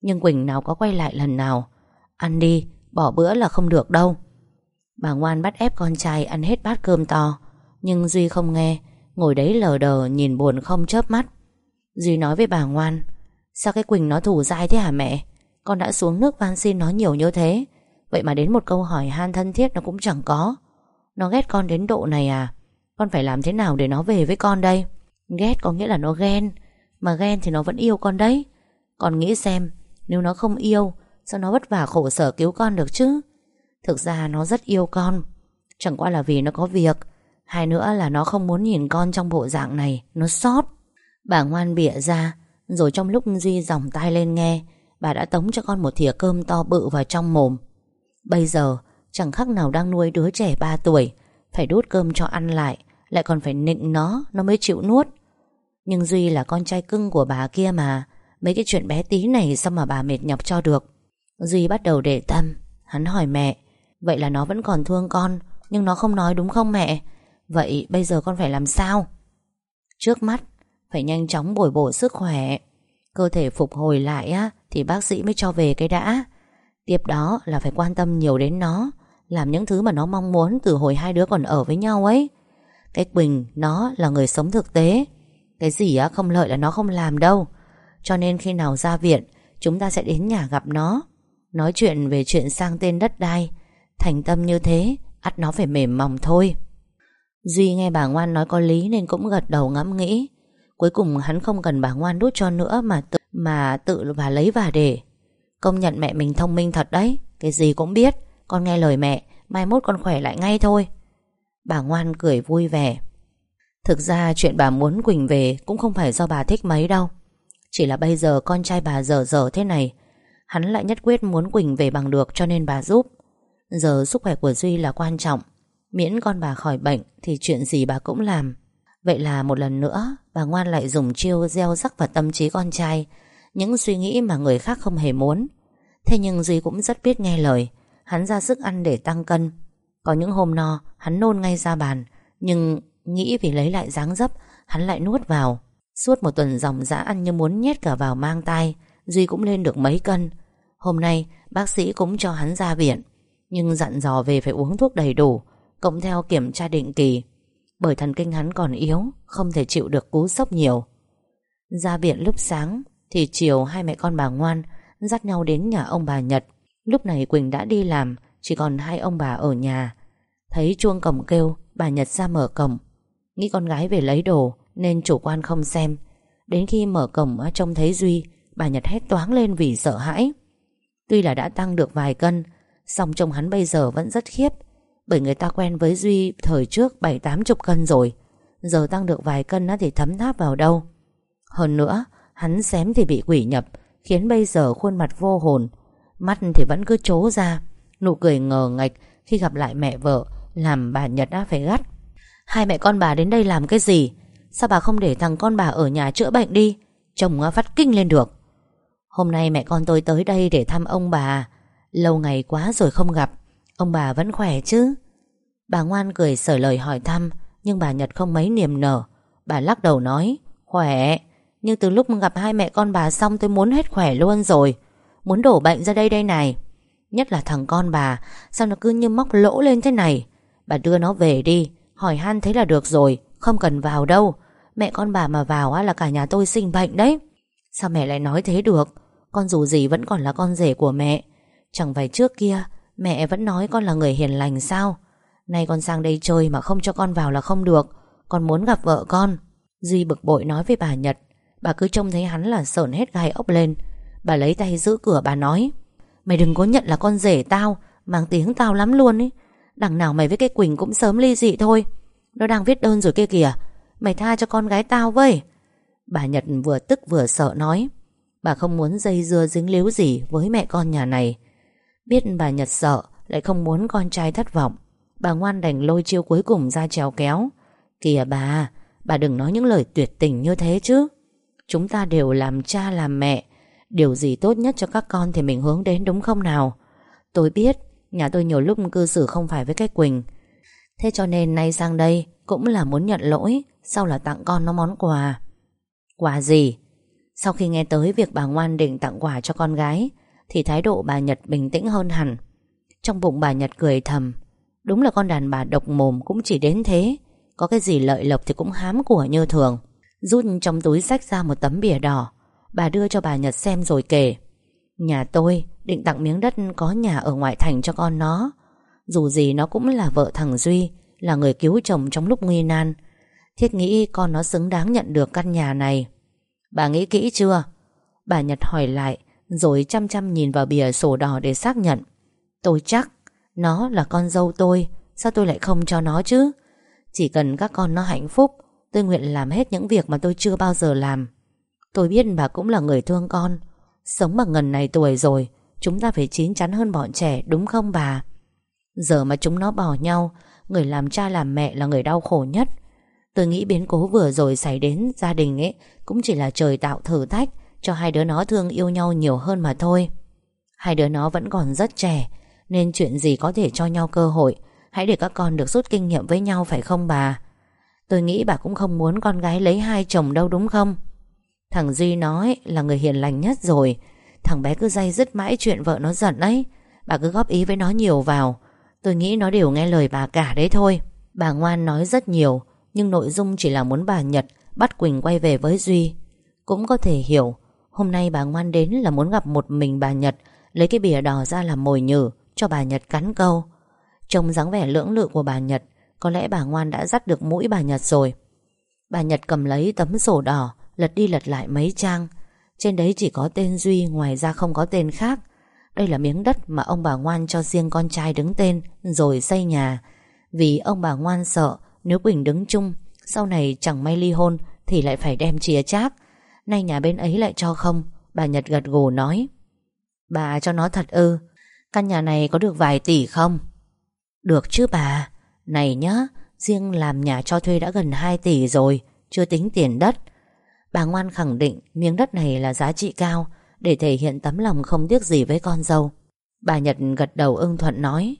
S2: Nhưng Quỳnh nào có quay lại lần nào? Ăn đi, bỏ bữa là không được đâu. Bà ngoan bắt ép con trai ăn hết bát cơm to. Nhưng Duy không nghe Ngồi đấy lờ đờ nhìn buồn không chớp mắt. Duy nói với bà ngoan Sao cái Quỳnh nó thủ dai thế hả mẹ? Con đã xuống nước van xin nó nhiều như thế. Vậy mà đến một câu hỏi han thân thiết nó cũng chẳng có. Nó ghét con đến độ này à? Con phải làm thế nào để nó về với con đây? Ghét có nghĩa là nó ghen. Mà ghen thì nó vẫn yêu con đấy. Con nghĩ xem, Nếu nó không yêu, Sao nó vất vả khổ sở cứu con được chứ? Thực ra nó rất yêu con. Chẳng qua là vì nó có việc. Hai nữa là nó không muốn nhìn con trong bộ dạng này. Nó sót. Bà ngoan bịa ra. Rồi trong lúc Duy dòng tay lên nghe, Bà đã tống cho con một thìa cơm to bự vào trong mồm. Bây giờ chẳng khác nào đang nuôi đứa trẻ 3 tuổi. Phải đút cơm cho ăn lại Lại còn phải nịnh nó Nó mới chịu nuốt. Nhưng Duy là con trai cưng của bà kia mà. Mấy cái chuyện bé tí này Sao mà bà mệt nhọc cho được? Duy bắt đầu để tâm. Hắn hỏi mẹ, Vậy là nó vẫn còn thương con, Nhưng nó không nói đúng không mẹ? Vậy bây giờ con phải làm sao? Trước mắt, Phải nhanh chóng bồi bổ sức khỏe. Cơ thể phục hồi lại á, Thì bác sĩ mới cho về cái đã. Tiếp đó là phải quan tâm nhiều đến nó. Làm những thứ mà nó mong muốn Từ hồi hai đứa còn ở với nhau ấy. Cái Quỳnh nó là người sống thực tế. Cái gì á không lợi là nó không làm đâu. Cho nên khi nào ra viện Chúng ta sẽ đến nhà gặp nó. Nói chuyện về chuyện sang tên đất đai. Thành tâm như thế ắt nó phải mềm mỏng thôi. Duy nghe bà ngoan nói có lý Nên cũng gật đầu ngẫm nghĩ. Cuối cùng hắn không cần bà ngoan đút cho nữa Mà tự, mà tự và lấy và để. Công nhận mẹ mình thông minh thật đấy Cái gì cũng biết. Con nghe lời mẹ, Mai mốt con khỏe lại ngay thôi. Bà ngoan cười vui vẻ. Thực ra chuyện bà muốn Quỳnh về Cũng không phải do bà thích mấy đâu. Chỉ là bây giờ con trai bà dở dở thế này, Hắn lại nhất quyết muốn Quỳnh về bằng được cho nên bà giúp. Giờ sức khỏe của Duy là quan trọng, Miễn con bà khỏi bệnh Thì chuyện gì bà cũng làm. Vậy là một lần nữa, Bà ngoan lại dùng chiêu gieo rắc vào tâm trí con trai, Những suy nghĩ mà người khác không hề muốn. Thế nhưng Duy cũng rất biết nghe lời Hắn ra sức ăn để tăng cân. Có những hôm no, Hắn nôn ngay ra bàn, Nhưng nghĩ vì lấy lại dáng dấp, Hắn lại nuốt vào. Suốt một tuần dòng dã ăn như muốn nhét cả vào mang tai, Duy cũng lên được mấy cân. Hôm nay, bác sĩ cũng cho hắn ra viện, Nhưng dặn dò về phải uống thuốc đầy đủ, Cộng theo kiểm tra định kỳ. Bởi thần kinh hắn còn yếu, Không thể chịu được cú sốc nhiều. Ra viện lúc sáng, Thì chiều hai mẹ con bà ngoan Dắt nhau đến nhà ông bà Nhật Lúc này Quỳnh đã đi làm, Chỉ còn hai ông bà ở nhà. Thấy chuông cổng kêu, Bà Nhật ra mở cổng. Nghĩ con gái về lấy đồ, Nên chủ quan không xem. Đến khi mở cổng trông thấy Duy, Bà Nhật hét toáng lên vì sợ hãi. Tuy là đã tăng được vài cân, song trông hắn bây giờ vẫn rất khiếp, Bởi người ta quen với Duy Thời trước bảy, tám chục cân rồi. Giờ tăng được vài cân thì thấm tháp vào đâu. Hơn nữa, Hắn xém thì bị quỷ nhập, Khiến bây giờ khuôn mặt vô hồn. Mắt thì vẫn cứ trố ra. Nụ cười ngờ ngạch khi gặp lại mẹ vợ, Làm bà Nhật đã phải gắt. Hai mẹ con bà đến đây làm cái gì? Sao bà không để thằng con bà ở nhà chữa bệnh đi? Chồng phát kinh lên được. Hôm nay mẹ con tôi tới đây để thăm ông bà. Lâu ngày quá rồi không gặp. Ông bà vẫn khỏe chứ? Bà ngoan cười sở lời hỏi thăm, Nhưng bà Nhật không mấy niềm nở. Bà lắc đầu nói, Khỏe. Nhưng từ lúc gặp hai mẹ con bà xong tôi muốn hết khỏe luôn rồi. Muốn đổ bệnh ra đây đây này. Nhất là thằng con bà, Sao nó cứ như móc lỗ lên thế này? Bà đưa nó về đi, Hỏi han thế là được rồi, Không cần vào đâu. Mẹ con bà mà vào á là cả nhà tôi sinh bệnh đấy. Sao mẹ lại nói thế được? Con dù gì vẫn còn là con rể của mẹ. Chẳng phải trước kia, Mẹ vẫn nói con là người hiền lành sao? Nay con sang đây chơi mà không cho con vào là không được. Con muốn gặp vợ con. Duy bực bội nói với bà Nhật. Bà cứ trông thấy hắn là sởn hết gai ốc lên. Bà lấy tay giữ cửa, bà nói, Mày đừng có nhận là con rể tao, Mang tiếng tao lắm luôn ý. Đằng nào mày với cái Quỳnh cũng sớm ly dị thôi. Nó đang viết đơn rồi kia kìa. Mày tha cho con gái tao với. Bà Nhật vừa tức vừa sợ nói, Bà không muốn dây dưa dính líu gì Với mẹ con nhà này. Biết bà Nhật sợ, Lại không muốn con trai thất vọng. Bà ngoan đành lôi chiêu cuối cùng ra trèo kéo. Kìa bà Bà đừng nói những lời tuyệt tình như thế chứ. Chúng ta đều làm cha làm mẹ Điều gì tốt nhất cho các con Thì mình hướng đến đúng không nào? Tôi biết, Nhà tôi nhiều lúc cư xử không phải với cái Quỳnh. Thế cho nên nay sang đây Cũng là muốn nhận lỗi, Sau là tặng con nó món quà. Quà gì? Sau khi nghe tới việc bà ngoan định tặng quà cho con gái, Thì thái độ bà Nhật bình tĩnh hơn hẳn. Trong bụng bà Nhật cười thầm, Đúng là con đàn bà độc mồm cũng chỉ đến thế, Có cái gì lợi lộc thì cũng hám của như thường. Rút trong túi sách ra một tấm bìa đỏ Bà đưa cho bà Nhật xem rồi kể. Nhà tôi định tặng miếng đất có nhà ở ngoại thành cho con nó. Dù gì nó cũng là vợ thằng Duy, Là người cứu chồng trong lúc nguy nan. Thiết nghĩ con nó xứng đáng nhận được căn nhà này. Bà nghĩ kỹ chưa? Bà Nhật hỏi lại, Rồi chăm chăm nhìn vào bìa sổ đỏ để xác nhận. Tôi chắc Nó là con dâu tôi, Sao tôi lại không cho nó chứ? Chỉ cần các con nó hạnh phúc, Tôi nguyện làm hết những việc mà tôi chưa bao giờ làm. Tôi biết bà cũng là người thương con. Sống bằng ngần này tuổi rồi, Chúng ta phải chín chắn hơn bọn trẻ, đúng không bà? Giờ mà chúng nó bỏ nhau, Người làm cha làm mẹ là người đau khổ nhất. Tôi nghĩ biến cố vừa rồi xảy đến gia đình ấy Cũng chỉ là trời tạo thử thách Cho hai đứa nó thương yêu nhau nhiều hơn mà thôi.
S1: Hai đứa nó vẫn còn rất trẻ, Nên chuyện gì có thể cho nhau cơ hội? Hãy để các con được rút kinh nghiệm với nhau, phải không bà? Tôi nghĩ bà cũng không muốn con gái lấy hai chồng đâu, đúng không? Thằng Duy nói là người hiền lành nhất rồi. Thằng bé cứ dây dứt mãi chuyện vợ nó giận ấy. Bà cứ góp ý với nó nhiều vào. Tôi nghĩ nó đều nghe lời bà cả đấy thôi. Bà ngoan nói rất nhiều, Nhưng nội dung chỉ là muốn bà Nhật Bắt Quỳnh quay về với Duy. Cũng có thể hiểu, Hôm nay bà ngoan đến là muốn gặp một mình bà Nhật, Lấy cái bìa đỏ ra làm mồi nhử Cho bà Nhật cắn câu. Trông dáng vẻ lưỡng lự của bà Nhật, Có lẽ bà ngoan đã dắt được mũi bà Nhật rồi. Bà Nhật cầm lấy tấm sổ đỏ Lật đi lật lại mấy trang. Trên đấy chỉ có tên Duy, Ngoài ra không có tên khác. Đây là miếng đất mà ông bà ngoan cho riêng con trai đứng tên, Rồi xây nhà. Vì ông bà ngoan sợ, Nếu Quỳnh đứng chung, Sau này chẳng may ly hôn Thì lại phải đem chia chác. Nay nhà bên ấy lại cho không, Bà Nhật gật gù nói. Bà cho nó thật ư, Căn nhà này có được vài tỷ không? Được chứ bà. Này nhá, Riêng làm nhà cho thuê đã gần 2 tỷ rồi, Chưa tính tiền đất. Bà ngoan khẳng định miếng đất này là giá trị cao, Để thể hiện tấm lòng không tiếc gì với con dâu Bà Nhật gật đầu ưng thuận nói,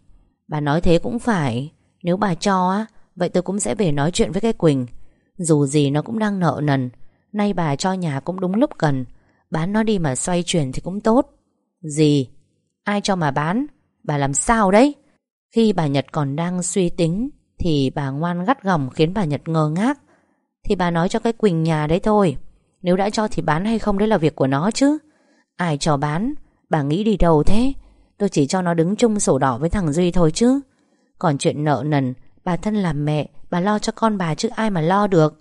S1: Bà nói thế cũng phải Nếu bà cho á, Vậy tôi cũng sẽ về nói chuyện với cái Quỳnh Dù gì nó cũng đang nợ nần, Nay bà cho nhà cũng đúng lúc cần Bán nó đi mà xoay chuyển thì cũng tốt Gì? Ai cho mà bán? Bà làm sao đấy? Khi bà Nhật còn đang suy tính Thì bà ngoan gắt gỏng khiến bà Nhật ngơ ngác thì bà nói cho cái Quỳnh nhà đấy thôi. Nếu đã cho thì bán hay không đấy là việc của nó chứ. Ai cho bán? Bà nghĩ đi đâu thế? Tôi chỉ cho nó đứng chung sổ đỏ với thằng Duy thôi chứ. Còn chuyện nợ nần, Bà thân làm mẹ, Bà lo cho con bà chứ ai mà lo được.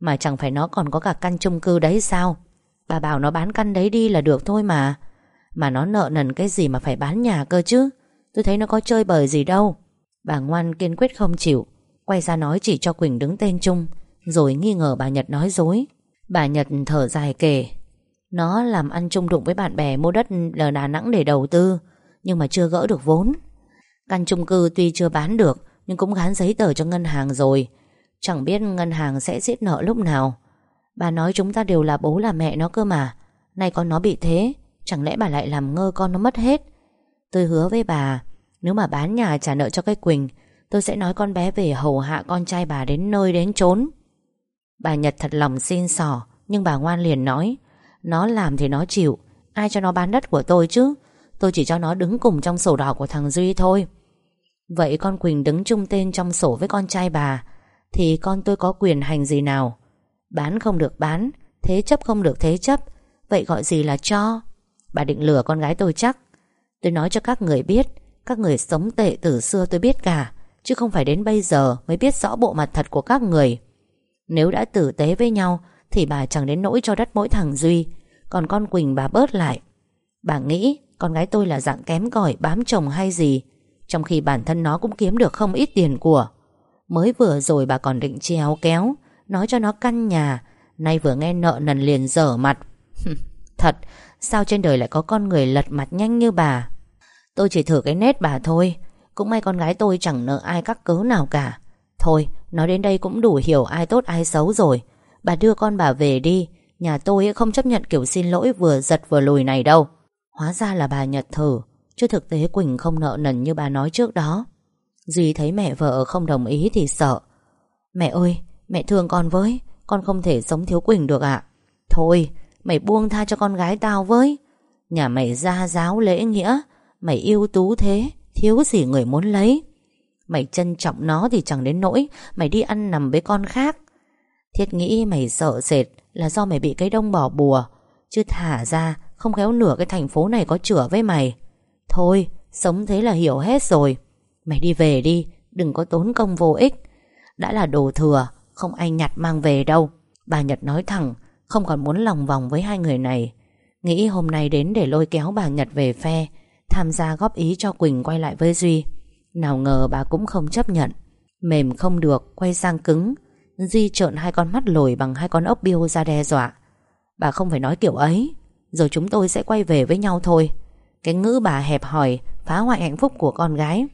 S1: Mà chẳng phải nó còn có cả căn chung cư đấy sao? Bà bảo nó bán căn đấy đi là được thôi mà. Mà nó nợ nần cái gì mà phải bán nhà cơ chứ? Tôi thấy nó có chơi bời gì đâu. Bà ngoan kiên quyết không chịu. Quay ra nói chỉ cho Quỳnh đứng tên chung. Rồi nghi ngờ bà Nhật nói dối. Bà Nhật thở dài kể, Nó làm ăn chung đụng với bạn bè Mua đất ở Đà Nẵng để đầu tư, Nhưng mà chưa gỡ được vốn. Căn chung cư tuy chưa bán được, Nhưng cũng gán giấy tờ cho ngân hàng rồi. Chẳng biết ngân hàng sẽ giết nợ lúc nào. Bà nói chúng ta đều là bố là mẹ nó cơ mà. Nay con nó bị thế, Chẳng lẽ bà lại làm ngơ con nó mất hết? Tôi hứa với bà, Nếu mà bán nhà trả nợ cho cái Quỳnh, Tôi sẽ nói con bé về hầu hạ con trai bà đến nơi đến chốn. Bà Nhật thật lòng xin sỏ, Nhưng bà ngoan liền nói, Nó làm thì nó chịu, Ai cho nó bán đất của tôi chứ? Tôi chỉ cho nó đứng cùng trong sổ đỏ của thằng Duy thôi. Vậy con Quỳnh đứng chung tên trong sổ với con trai bà, Thì con tôi có quyền hành gì nào? Bán không được bán, Thế chấp không được thế chấp, Vậy gọi gì là cho? Bà định lừa con gái tôi chắc. Tôi nói cho các người biết, Các người sống tệ từ xưa tôi biết cả, Chứ không phải đến bây giờ mới biết rõ bộ mặt thật của các người. Nếu đã tử tế với nhau, Thì bà chẳng đến nỗi cho đất mỗi thằng Duy. Còn con Quỳnh bà bớt lại. Bà nghĩ con gái tôi là dạng kém cỏi, Bám chồng hay gì, Trong khi bản thân nó cũng kiếm được không ít tiền của. Mới vừa rồi bà còn định treo kéo, Nói cho nó căn nhà, Nay vừa nghe nợ nần liền dở mặt. Thật, Sao trên đời lại có con người lật mặt nhanh như bà? Tôi chỉ thử cái nét bà thôi, Cũng may con gái tôi chẳng nợ ai các cớ nào cả. Thôi, Nói đến đây cũng đủ hiểu ai tốt ai xấu rồi. Bà đưa con bà về đi. Nhà tôi không chấp nhận kiểu xin lỗi vừa giật vừa lùi này đâu. Hóa ra là bà Nhật thử, Chứ thực tế Quỳnh không nợ nần như bà nói trước đó. Duy thấy mẹ vợ không đồng ý thì sợ. Mẹ ơi, Mẹ thương con với, Con không thể sống thiếu Quỳnh được ạ. Thôi, mày buông tha cho con gái tao với. Nhà mày ra giáo lễ nghĩa, Mày yêu tú thế, Thiếu gì người muốn lấy. Mày trân trọng nó thì chẳng đến nỗi Mày đi ăn nằm với con khác. Thiết nghĩ mày sợ sệt Là do mày bị cái đông bỏ bùa, Chứ thả ra Không khéo nửa cái thành phố này có chữa với mày. Thôi, Sống thế là hiểu hết rồi. Mày đi về đi, Đừng có tốn công vô ích. Đã là đồ thừa, không ai nhặt mang về đâu. Bà Nhật nói thẳng, Không còn muốn lòng vòng với hai người này. Nghĩ hôm nay đến để lôi kéo bà Nhật về phe, Tham gia góp ý cho Quỳnh quay lại với Duy. Nào ngờ bà cũng không chấp nhận. Mềm không được, Quay sang cứng. Duy trợn hai con mắt lồi bằng hai con ốc biêu ra đe dọa. Bà không phải nói kiểu ấy. Rồi chúng tôi sẽ quay về với nhau thôi. Cái ngữ bà hẹp hòi, Phá hoại hạnh phúc của con gái.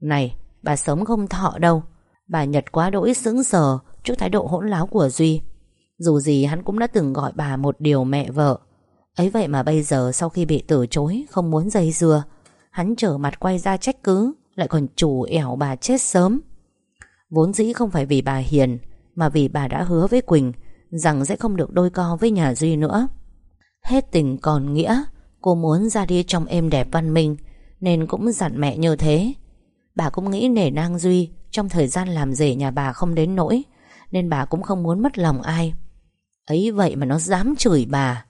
S1: Này, bà sống không thọ đâu. Bà Nhật quá đỗi sững sờ, trước thái độ hỗn láo của Duy. Dù gì hắn cũng đã từng gọi bà một điều mẹ vợ. Ấy vậy mà bây giờ sau khi bị từ chối, Không muốn dây dưa, Hắn trở mặt quay ra trách cứ. Lại còn chủ ẻo bà chết sớm. Vốn dĩ không phải vì bà hiền, Mà vì bà đã hứa với Quỳnh Rằng sẽ không được đôi co với nhà Duy nữa. Hết tình còn nghĩa, Cô muốn ra đi trong êm đẹp văn minh, Nên cũng dặn mẹ như thế. Bà cũng nghĩ nể nang Duy Trong thời gian làm rể nhà bà không đến nỗi, Nên bà cũng không muốn mất lòng ai. Ấy vậy mà nó dám chửi bà.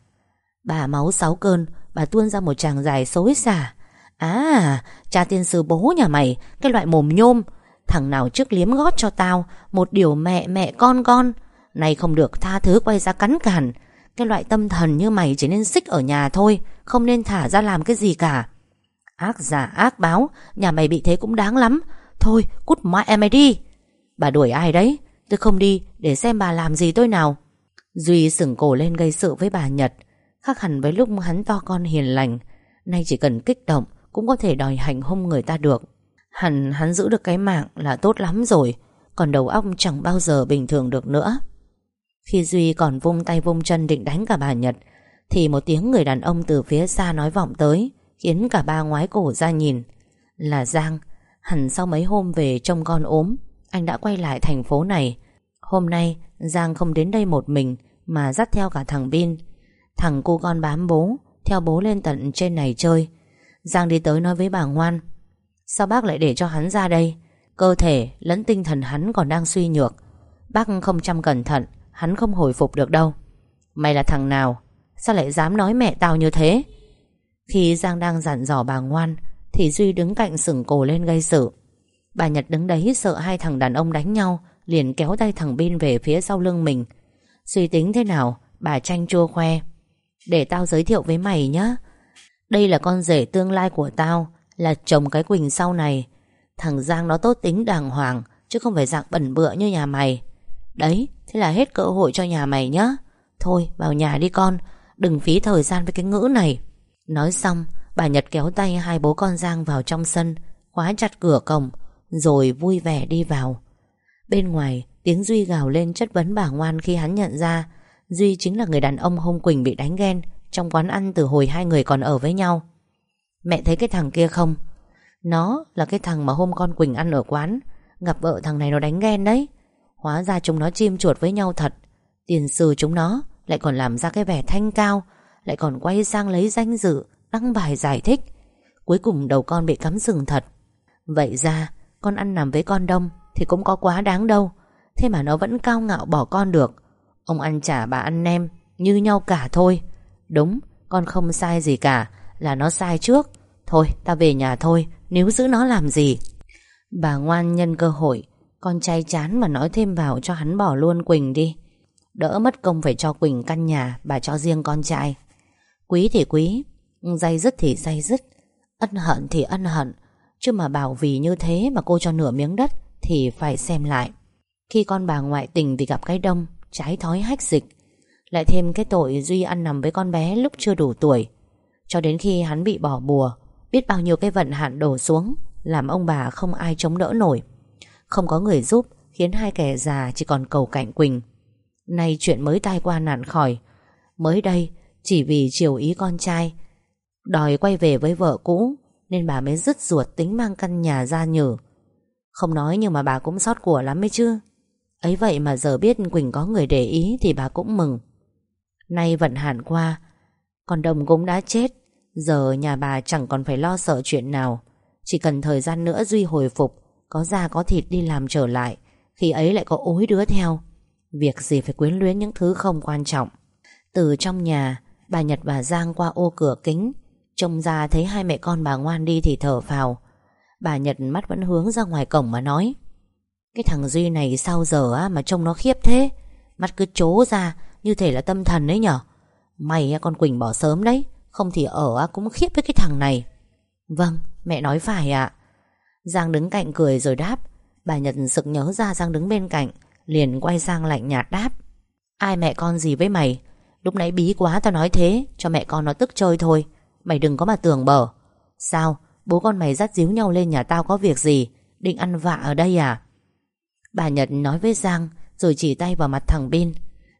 S1: Bà máu sáu cơn, Bà tuôn ra một tràng dài xối xả. À cha tiên sư bố nhà mày, Cái loại mồm nhôm, Thằng nào trước liếm gót cho tao, Một điều mẹ mẹ con con. Này không được tha thứ quay ra cắn cản. Cái loại tâm thần như mày chỉ nên xích ở nhà thôi, Không nên thả ra làm cái gì cả. Ác giả, ác báo, Nhà mày bị thế cũng đáng lắm. Thôi, cút mãi em mày đi. Bà đuổi ai đấy? Tôi không đi, để xem bà làm gì tôi nào. Duy sửng cổ lên gây sự với bà Nhật. Khác hẳn với lúc hắn to con hiền lành. Nay chỉ cần kích động cũng có thể đòi hành hung người ta được. Hẳn hắn giữ được cái mạng là tốt lắm rồi, Còn đầu óc chẳng bao giờ bình thường được nữa. Khi Duy còn vung tay vung chân định đánh cả bà Nhật, Thì một tiếng người đàn ông từ phía xa nói vọng tới, Khiến cả ba ngoái cổ ra nhìn. Là Giang, Hẳn sau mấy hôm về trông con ốm, Anh đã quay lại thành phố này. Hôm nay, Giang không đến đây một mình, Mà dắt theo cả thằng Bin. Thằng cô con bám bố, Theo bố lên tận trên này chơi Giang đi tới nói với bà ngoan. Sao bác lại để cho hắn ra đây? Cơ thể lẫn tinh thần hắn còn đang suy nhược. Bác không chăm cẩn thận, Hắn không hồi phục được đâu. Mày là thằng nào? Sao lại dám nói mẹ tao như thế? Khi Giang đang dặn dò bà ngoan, Thì Duy đứng cạnh sừng cổ lên gây sự. Bà Nhật đứng đấy sợ hai thằng đàn ông đánh nhau, Liền kéo tay thằng Bin về phía sau lưng mình. Suy tính thế nào? Bà tranh chua khoe. Để tao giới thiệu với mày nhé đây là con rể tương lai của tao, Là chồng cái Quỳnh sau này. Thằng Giang nó tốt tính đàng hoàng, Chứ không phải dạng bẩn bựa như nhà mày. Đấy, Thế là hết cơ hội cho nhà mày nhá. Thôi, vào nhà đi con, Đừng phí thời gian với cái ngữ này. Nói xong, Bà Nhật kéo tay hai bố con Giang vào trong sân, Khóa chặt cửa cổng, Rồi vui vẻ đi vào. Bên ngoài, tiếng Duy gào lên chất vấn bà ngoan khi hắn nhận ra. Duy chính là người đàn ông hôm Quỳnh bị đánh ghen trong quán ăn từ hồi hai người còn ở với nhau. Mẹ thấy cái thằng kia không? Nó là cái thằng mà hôm con Quỳnh ăn ở quán, Gặp vợ thằng này nó đánh ghen đấy. Hóa ra chúng nó chim chuột với nhau thật. Tiền sử chúng nó Lại còn làm ra cái vẻ thanh cao, Lại còn quay sang lấy danh dự, Đăng bài giải thích. Cuối cùng đầu con bị cắm sừng thật. Vậy ra, con ăn nằm với con đông Thì cũng có quá đáng đâu. Thế mà nó vẫn cao ngạo bỏ con được. Ông ăn chả bà ăn nem, Như nhau cả thôi. Đúng, con không sai gì cả, Là nó sai trước. Thôi, ta về nhà thôi Nếu giữ nó làm gì? Bà ngoan nhân cơ hội, Con trai chán mà nói thêm vào cho hắn bỏ luôn Quỳnh đi. Đỡ mất công phải cho Quỳnh căn nhà, Bà cho riêng con trai. Quý thì quý Dây dứt thì dây dứt, Ân hận thì ân hận. Chứ mà bảo vì như thế mà cô cho nửa miếng đất Thì phải xem lại. Khi con bà ngoại tình vì gặp cái đông, Trái thói hách dịch. Lại thêm cái tội Duy ăn nằm với con bé lúc chưa đủ tuổi. Cho đến khi hắn bị bỏ bùa, Biết bao nhiêu cái vận hạn đổ xuống, Làm ông bà không ai chống đỡ nổi. Không có người giúp, Khiến hai kẻ già chỉ còn cầu cạnh Quỳnh. Nay chuyện mới tai qua nạn khỏi. Mới đây, Chỉ vì chiều ý con trai, Đòi quay về với vợ cũ, Nên bà mới dứt ruột tính mang căn nhà ra nhử Không nói nhưng mà bà cũng sót của lắm ấy chứ. Ấy vậy mà giờ biết Quỳnh có người để ý Thì bà cũng mừng. Nay vận hạn qua Còn đồng cũng đã chết. Giờ nhà bà chẳng còn phải lo sợ chuyện nào. Chỉ cần thời gian nữa Duy hồi phục, Có da có thịt đi làm trở lại, Khi ấy lại có ối đứa theo. Việc gì phải quyến luyến những thứ không quan trọng. Từ trong nhà, Bà Nhật và Giang qua ô cửa kính. Trông ra thấy hai mẹ con bà ngoan đi thì thở phào. Bà Nhật mắt vẫn hướng ra ngoài cổng mà nói, Cái thằng Duy này sao giờ á mà trông nó khiếp thế? Mắt cứ trố ra như thể là tâm thần đấy nhở? Mày con Quỳnh bỏ sớm đấy. Không thì ở cũng khiếp với cái thằng này. Vâng mẹ nói phải ạ. Giang đứng cạnh cười rồi đáp. Bà Nhật sực nhớ ra Giang đứng bên cạnh, Liền quay sang lạnh nhạt đáp. Ai mẹ con gì với mày? Lúc nãy bí quá tao nói thế, Cho mẹ con nó tức chơi thôi. Mày đừng có mà tưởng bở. Sao? Bố con mày dắt díu nhau lên nhà tao có việc gì? Định ăn vạ ở đây à? Bà Nhật nói với Giang, Rồi chỉ tay vào mặt thằng Bin.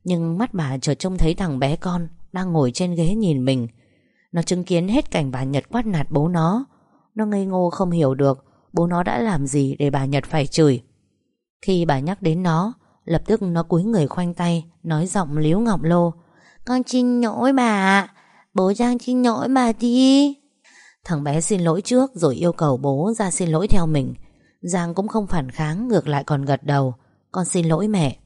S1: Nhưng mắt bà chợt trông thấy thằng bé con Đang ngồi trên ghế nhìn mình. Nó chứng kiến hết cảnh bà Nhật quát nạt bố nó. Nó ngây ngô không hiểu được Bố nó đã làm gì để bà Nhật phải chửi. Khi bà nhắc đến nó, Lập tức nó cúi người khoanh tay, Nói giọng liếu ngọc lô. Con xin lỗi bà Bố Giang xin lỗi bà đi. Thằng bé xin lỗi trước Rồi yêu cầu bố ra xin lỗi theo mình. Giang cũng không phản kháng, Ngược lại còn gật đầu. Con xin lỗi mẹ.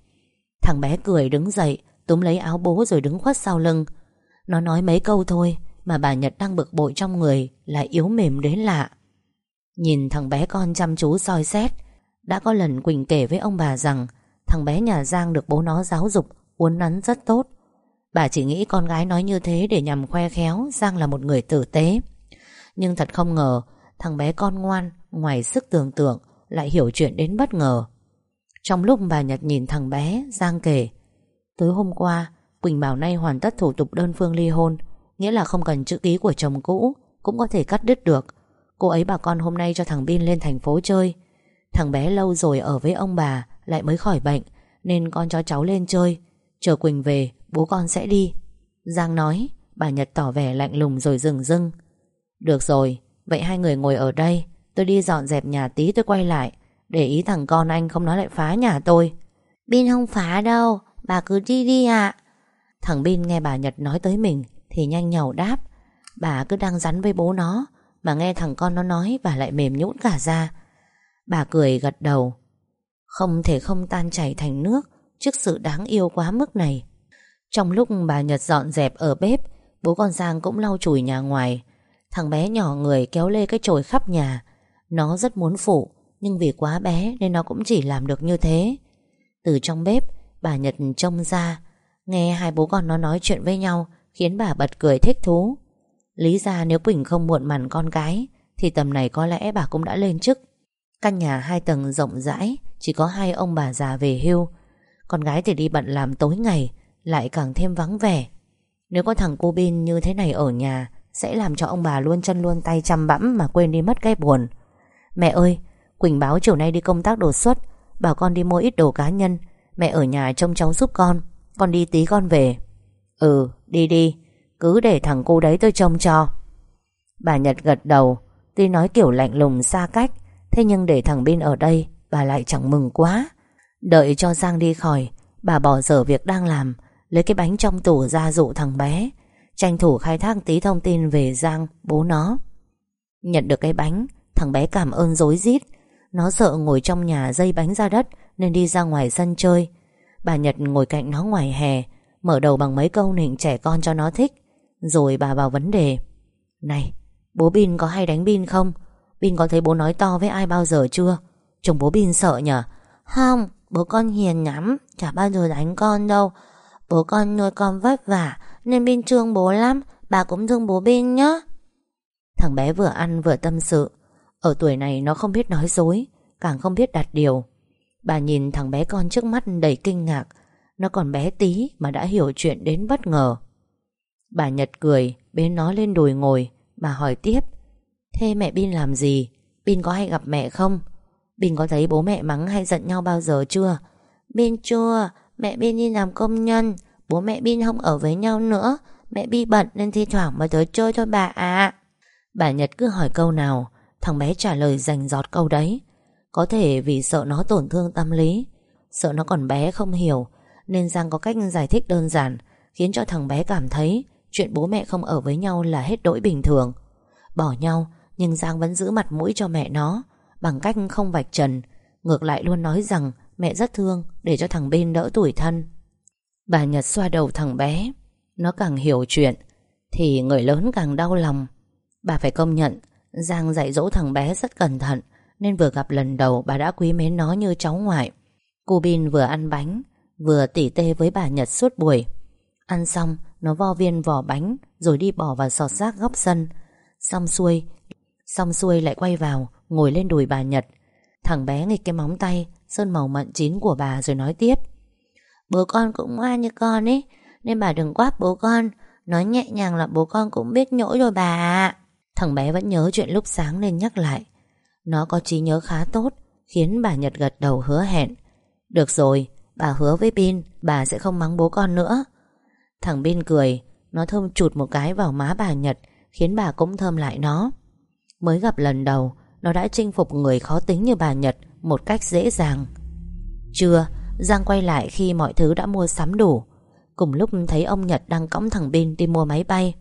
S1: Thằng bé cười đứng dậy, Túm lấy áo bố rồi đứng khuất sau lưng. Nó nói mấy câu thôi, Mà bà Nhật đang bực bội trong người, Lại yếu mềm đến lạ. Nhìn thằng bé con chăm chú soi xét, Đã có lần Quỳnh kể với ông bà rằng Thằng bé nhà Giang được bố nó giáo dục, Uốn nắn rất tốt. Bà chỉ nghĩ con gái nói như thế để nhằm khoe khéo Giang là một người tử tế. Nhưng thật không ngờ, Thằng bé con ngoan, Ngoài sức tưởng tượng, Lại hiểu chuyện đến bất ngờ. Trong lúc bà Nhật nhìn thằng bé, Giang kể, Tối hôm qua, Quỳnh bảo nay hoàn tất thủ tục đơn phương ly hôn, Nghĩa là không cần chữ ký của chồng cũ, Cũng có thể cắt đứt được. Cô ấy bảo con hôm nay cho thằng Bin lên thành phố chơi. Thằng bé lâu rồi ở với ông bà, Lại mới khỏi bệnh, Nên con cho cháu lên chơi. Chờ Quỳnh về, bố con sẽ đi. Giang nói, Bà Nhật tỏ vẻ lạnh lùng rồi dừng dưng. Được rồi, Vậy hai người ngồi ở đây, Tôi đi dọn dẹp nhà tí tôi quay lại. Để ý thằng con anh không nói lại phá nhà tôi. Bin không phá đâu Bà cứ đi đi ạ. Thằng Bin nghe bà Nhật nói tới mình Thì nhanh nhảu đáp. Bà cứ đang rắn với bố nó Mà nghe thằng con nó nói bà lại mềm nhũn cả ra. Bà cười gật đầu. Không thể không tan chảy thành nước Trước sự đáng yêu quá mức này. Trong lúc bà Nhật dọn dẹp ở bếp Bố con Giang cũng lau chùi nhà ngoài. Thằng bé nhỏ người kéo lê cái chổi khắp nhà. Nó rất muốn phụ nhưng vì quá bé nên nó cũng chỉ làm được như thế. Từ trong bếp, Bà Nhật trông ra, Nghe hai bố con nó nói chuyện với nhau, Khiến bà bật cười thích thú. Lý ra nếu Quỳnh không muộn màn con gái, Thì tầm này có lẽ bà cũng đã lên chức. Căn nhà hai tầng rộng rãi, Chỉ có hai ông bà già về hưu. Con gái thì đi bận làm tối ngày, Lại càng thêm vắng vẻ. Nếu có thằng cô Bin như thế này ở nhà, Sẽ làm cho ông bà luôn chân luôn tay chăm bẵm Mà quên đi mất cái buồn. Mẹ ơi Quỳnh báo chiều nay đi công tác đột xuất. Bảo con đi mua ít đồ cá nhân. Mẹ ở nhà trông cháu giúp con. Con đi tí con về. Ừ đi đi. Cứ để thằng cô đấy tôi trông cho. Bà Nhật gật đầu. Tuy nói kiểu lạnh lùng xa cách, Thế nhưng để thằng Bin ở đây, Bà lại chẳng mừng quá. Đợi cho Giang đi khỏi, Bà bỏ dở việc đang làm, Lấy cái bánh trong tủ ra dụ thằng bé. Tranh thủ khai thác tí thông tin về Giang, Bố nó. Nhận được cái bánh, Thằng bé cảm ơn dối rít. Nó sợ ngồi trong nhà dây bánh ra đất, Nên đi ra ngoài sân chơi. Bà Nhật ngồi cạnh nó ngoài hè, Mở đầu bằng mấy câu nịnh trẻ con cho nó thích. Rồi bà vào vấn đề. Này, bố Bin có hay đánh Bin không? Bin có thấy bố nói to với ai bao giờ chưa? Chồng bố Bin sợ nhở? Không, bố con hiền lắm, Chả bao giờ đánh con đâu. Bố con nuôi con vất vả, Nên Bin thương bố lắm, Bà cũng thương bố Bin nhá. Thằng bé vừa ăn vừa tâm sự. Ở tuổi này nó không biết nói dối, Càng không biết đặt điều. Bà nhìn thằng bé con trước mắt đầy kinh ngạc. Nó còn bé tí mà đã hiểu chuyện đến bất ngờ. Bà Nhật cười, Bế nó lên đùi ngồi. Bà hỏi tiếp, Thế mẹ Bin làm gì? Bin có hay gặp mẹ không? Bin có thấy bố mẹ mắng hay giận nhau bao giờ chưa? Bin chưa, Mẹ Bin đi làm công nhân. Bố mẹ Bin không ở với nhau nữa. Mẹ Bin bận nên thi thoảng mới tới chơi thôi bà ạ. Bà Nhật cứ hỏi câu nào. Thằng bé trả lời rành giọt câu đấy. Có thể vì sợ nó tổn thương tâm lý, Sợ nó còn bé không hiểu, Nên Giang có cách giải thích đơn giản, Khiến cho thằng bé cảm thấy Chuyện bố mẹ không ở với nhau là hết đỗi bình thường. Bỏ nhau, Nhưng Giang vẫn giữ mặt mũi cho mẹ nó, Bằng cách không vạch trần, Ngược lại luôn nói rằng mẹ rất thương, Để cho thằng bên đỡ tuổi thân. Bà Nhật xoa đầu thằng bé, Nó càng hiểu chuyện, Thì người lớn càng đau lòng. Bà phải công nhận Giang dạy dỗ thằng bé rất cẩn thận, Nên vừa gặp lần đầu bà đã quý mến nó như cháu ngoại. Cô Bin vừa ăn bánh, Vừa tỉ tê với bà Nhật suốt buổi. Ăn xong, Nó vo viên vỏ bánh, Rồi đi bỏ vào sọt rác góc sân. Xong xuôi Xong xuôi lại quay vào, Ngồi lên đùi bà Nhật. Thằng bé nghịch cái móng tay, Sơn màu mận chín của bà rồi nói tiếp. Bố con cũng ngoan như con ấy Nên bà đừng quát bố con. Nói nhẹ nhàng là bố con cũng biết nhỗi rồi bà ạ. Thằng bé vẫn nhớ chuyện lúc sáng nên nhắc lại. Nó có trí nhớ khá tốt, Khiến bà Nhật gật đầu hứa hẹn. Được rồi, Bà hứa với Bin Bà sẽ không mắng bố con nữa. Thằng Bin cười, Nó thơm chụt một cái vào má bà Nhật, Khiến bà cũng thơm lại nó. Mới gặp lần đầu, Nó đã chinh phục người khó tính như bà Nhật Một cách dễ dàng. Trưa, Giang quay lại khi mọi thứ đã mua sắm đủ. Cùng lúc thấy ông Nhật đang cõng thằng Bin đi mua máy bay.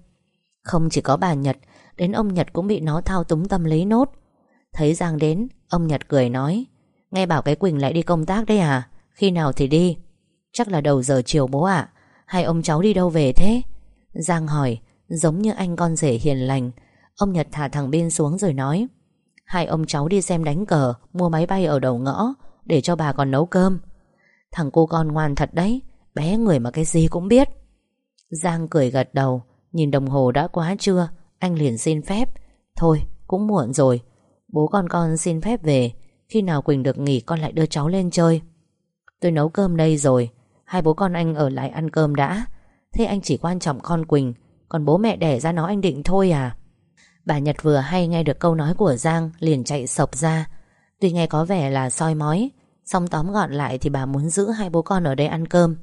S1: Không chỉ có bà Nhật Đến ông Nhật cũng bị nó thao túng tâm lý nốt. Thấy Giang đến, Ông Nhật cười nói, Nghe bảo cái Quỳnh lại đi công tác đấy à? Khi nào thì đi? Chắc là đầu giờ chiều bố ạ. Hai ông cháu đi đâu về thế? Giang hỏi, Giống như anh con rể hiền lành. Ông Nhật thả thằng bên xuống rồi nói, Hai ông cháu đi xem đánh cờ, Mua máy bay ở đầu ngõ, Để cho bà còn nấu cơm. Thằng cô con ngoan thật đấy, Bé người mà cái gì cũng biết. Giang cười gật đầu, Nhìn đồng hồ đã quá trưa anh liền xin phép. Thôi, cũng muộn rồi. Bố con con xin phép về. Khi nào Quỳnh được nghỉ, con lại đưa cháu lên chơi. Tôi nấu cơm đây rồi. Hai bố con anh ở lại ăn cơm đã. Thế anh chỉ quan trọng con Quỳnh. Còn bố mẹ đẻ ra nó anh định thôi à? Bà Nhật vừa hay nghe được câu nói của Giang, Liền chạy sộc ra. Tuy nghe có vẻ là soi mói Xong tóm gọn lại thì bà muốn giữ hai bố con ở đây ăn cơm.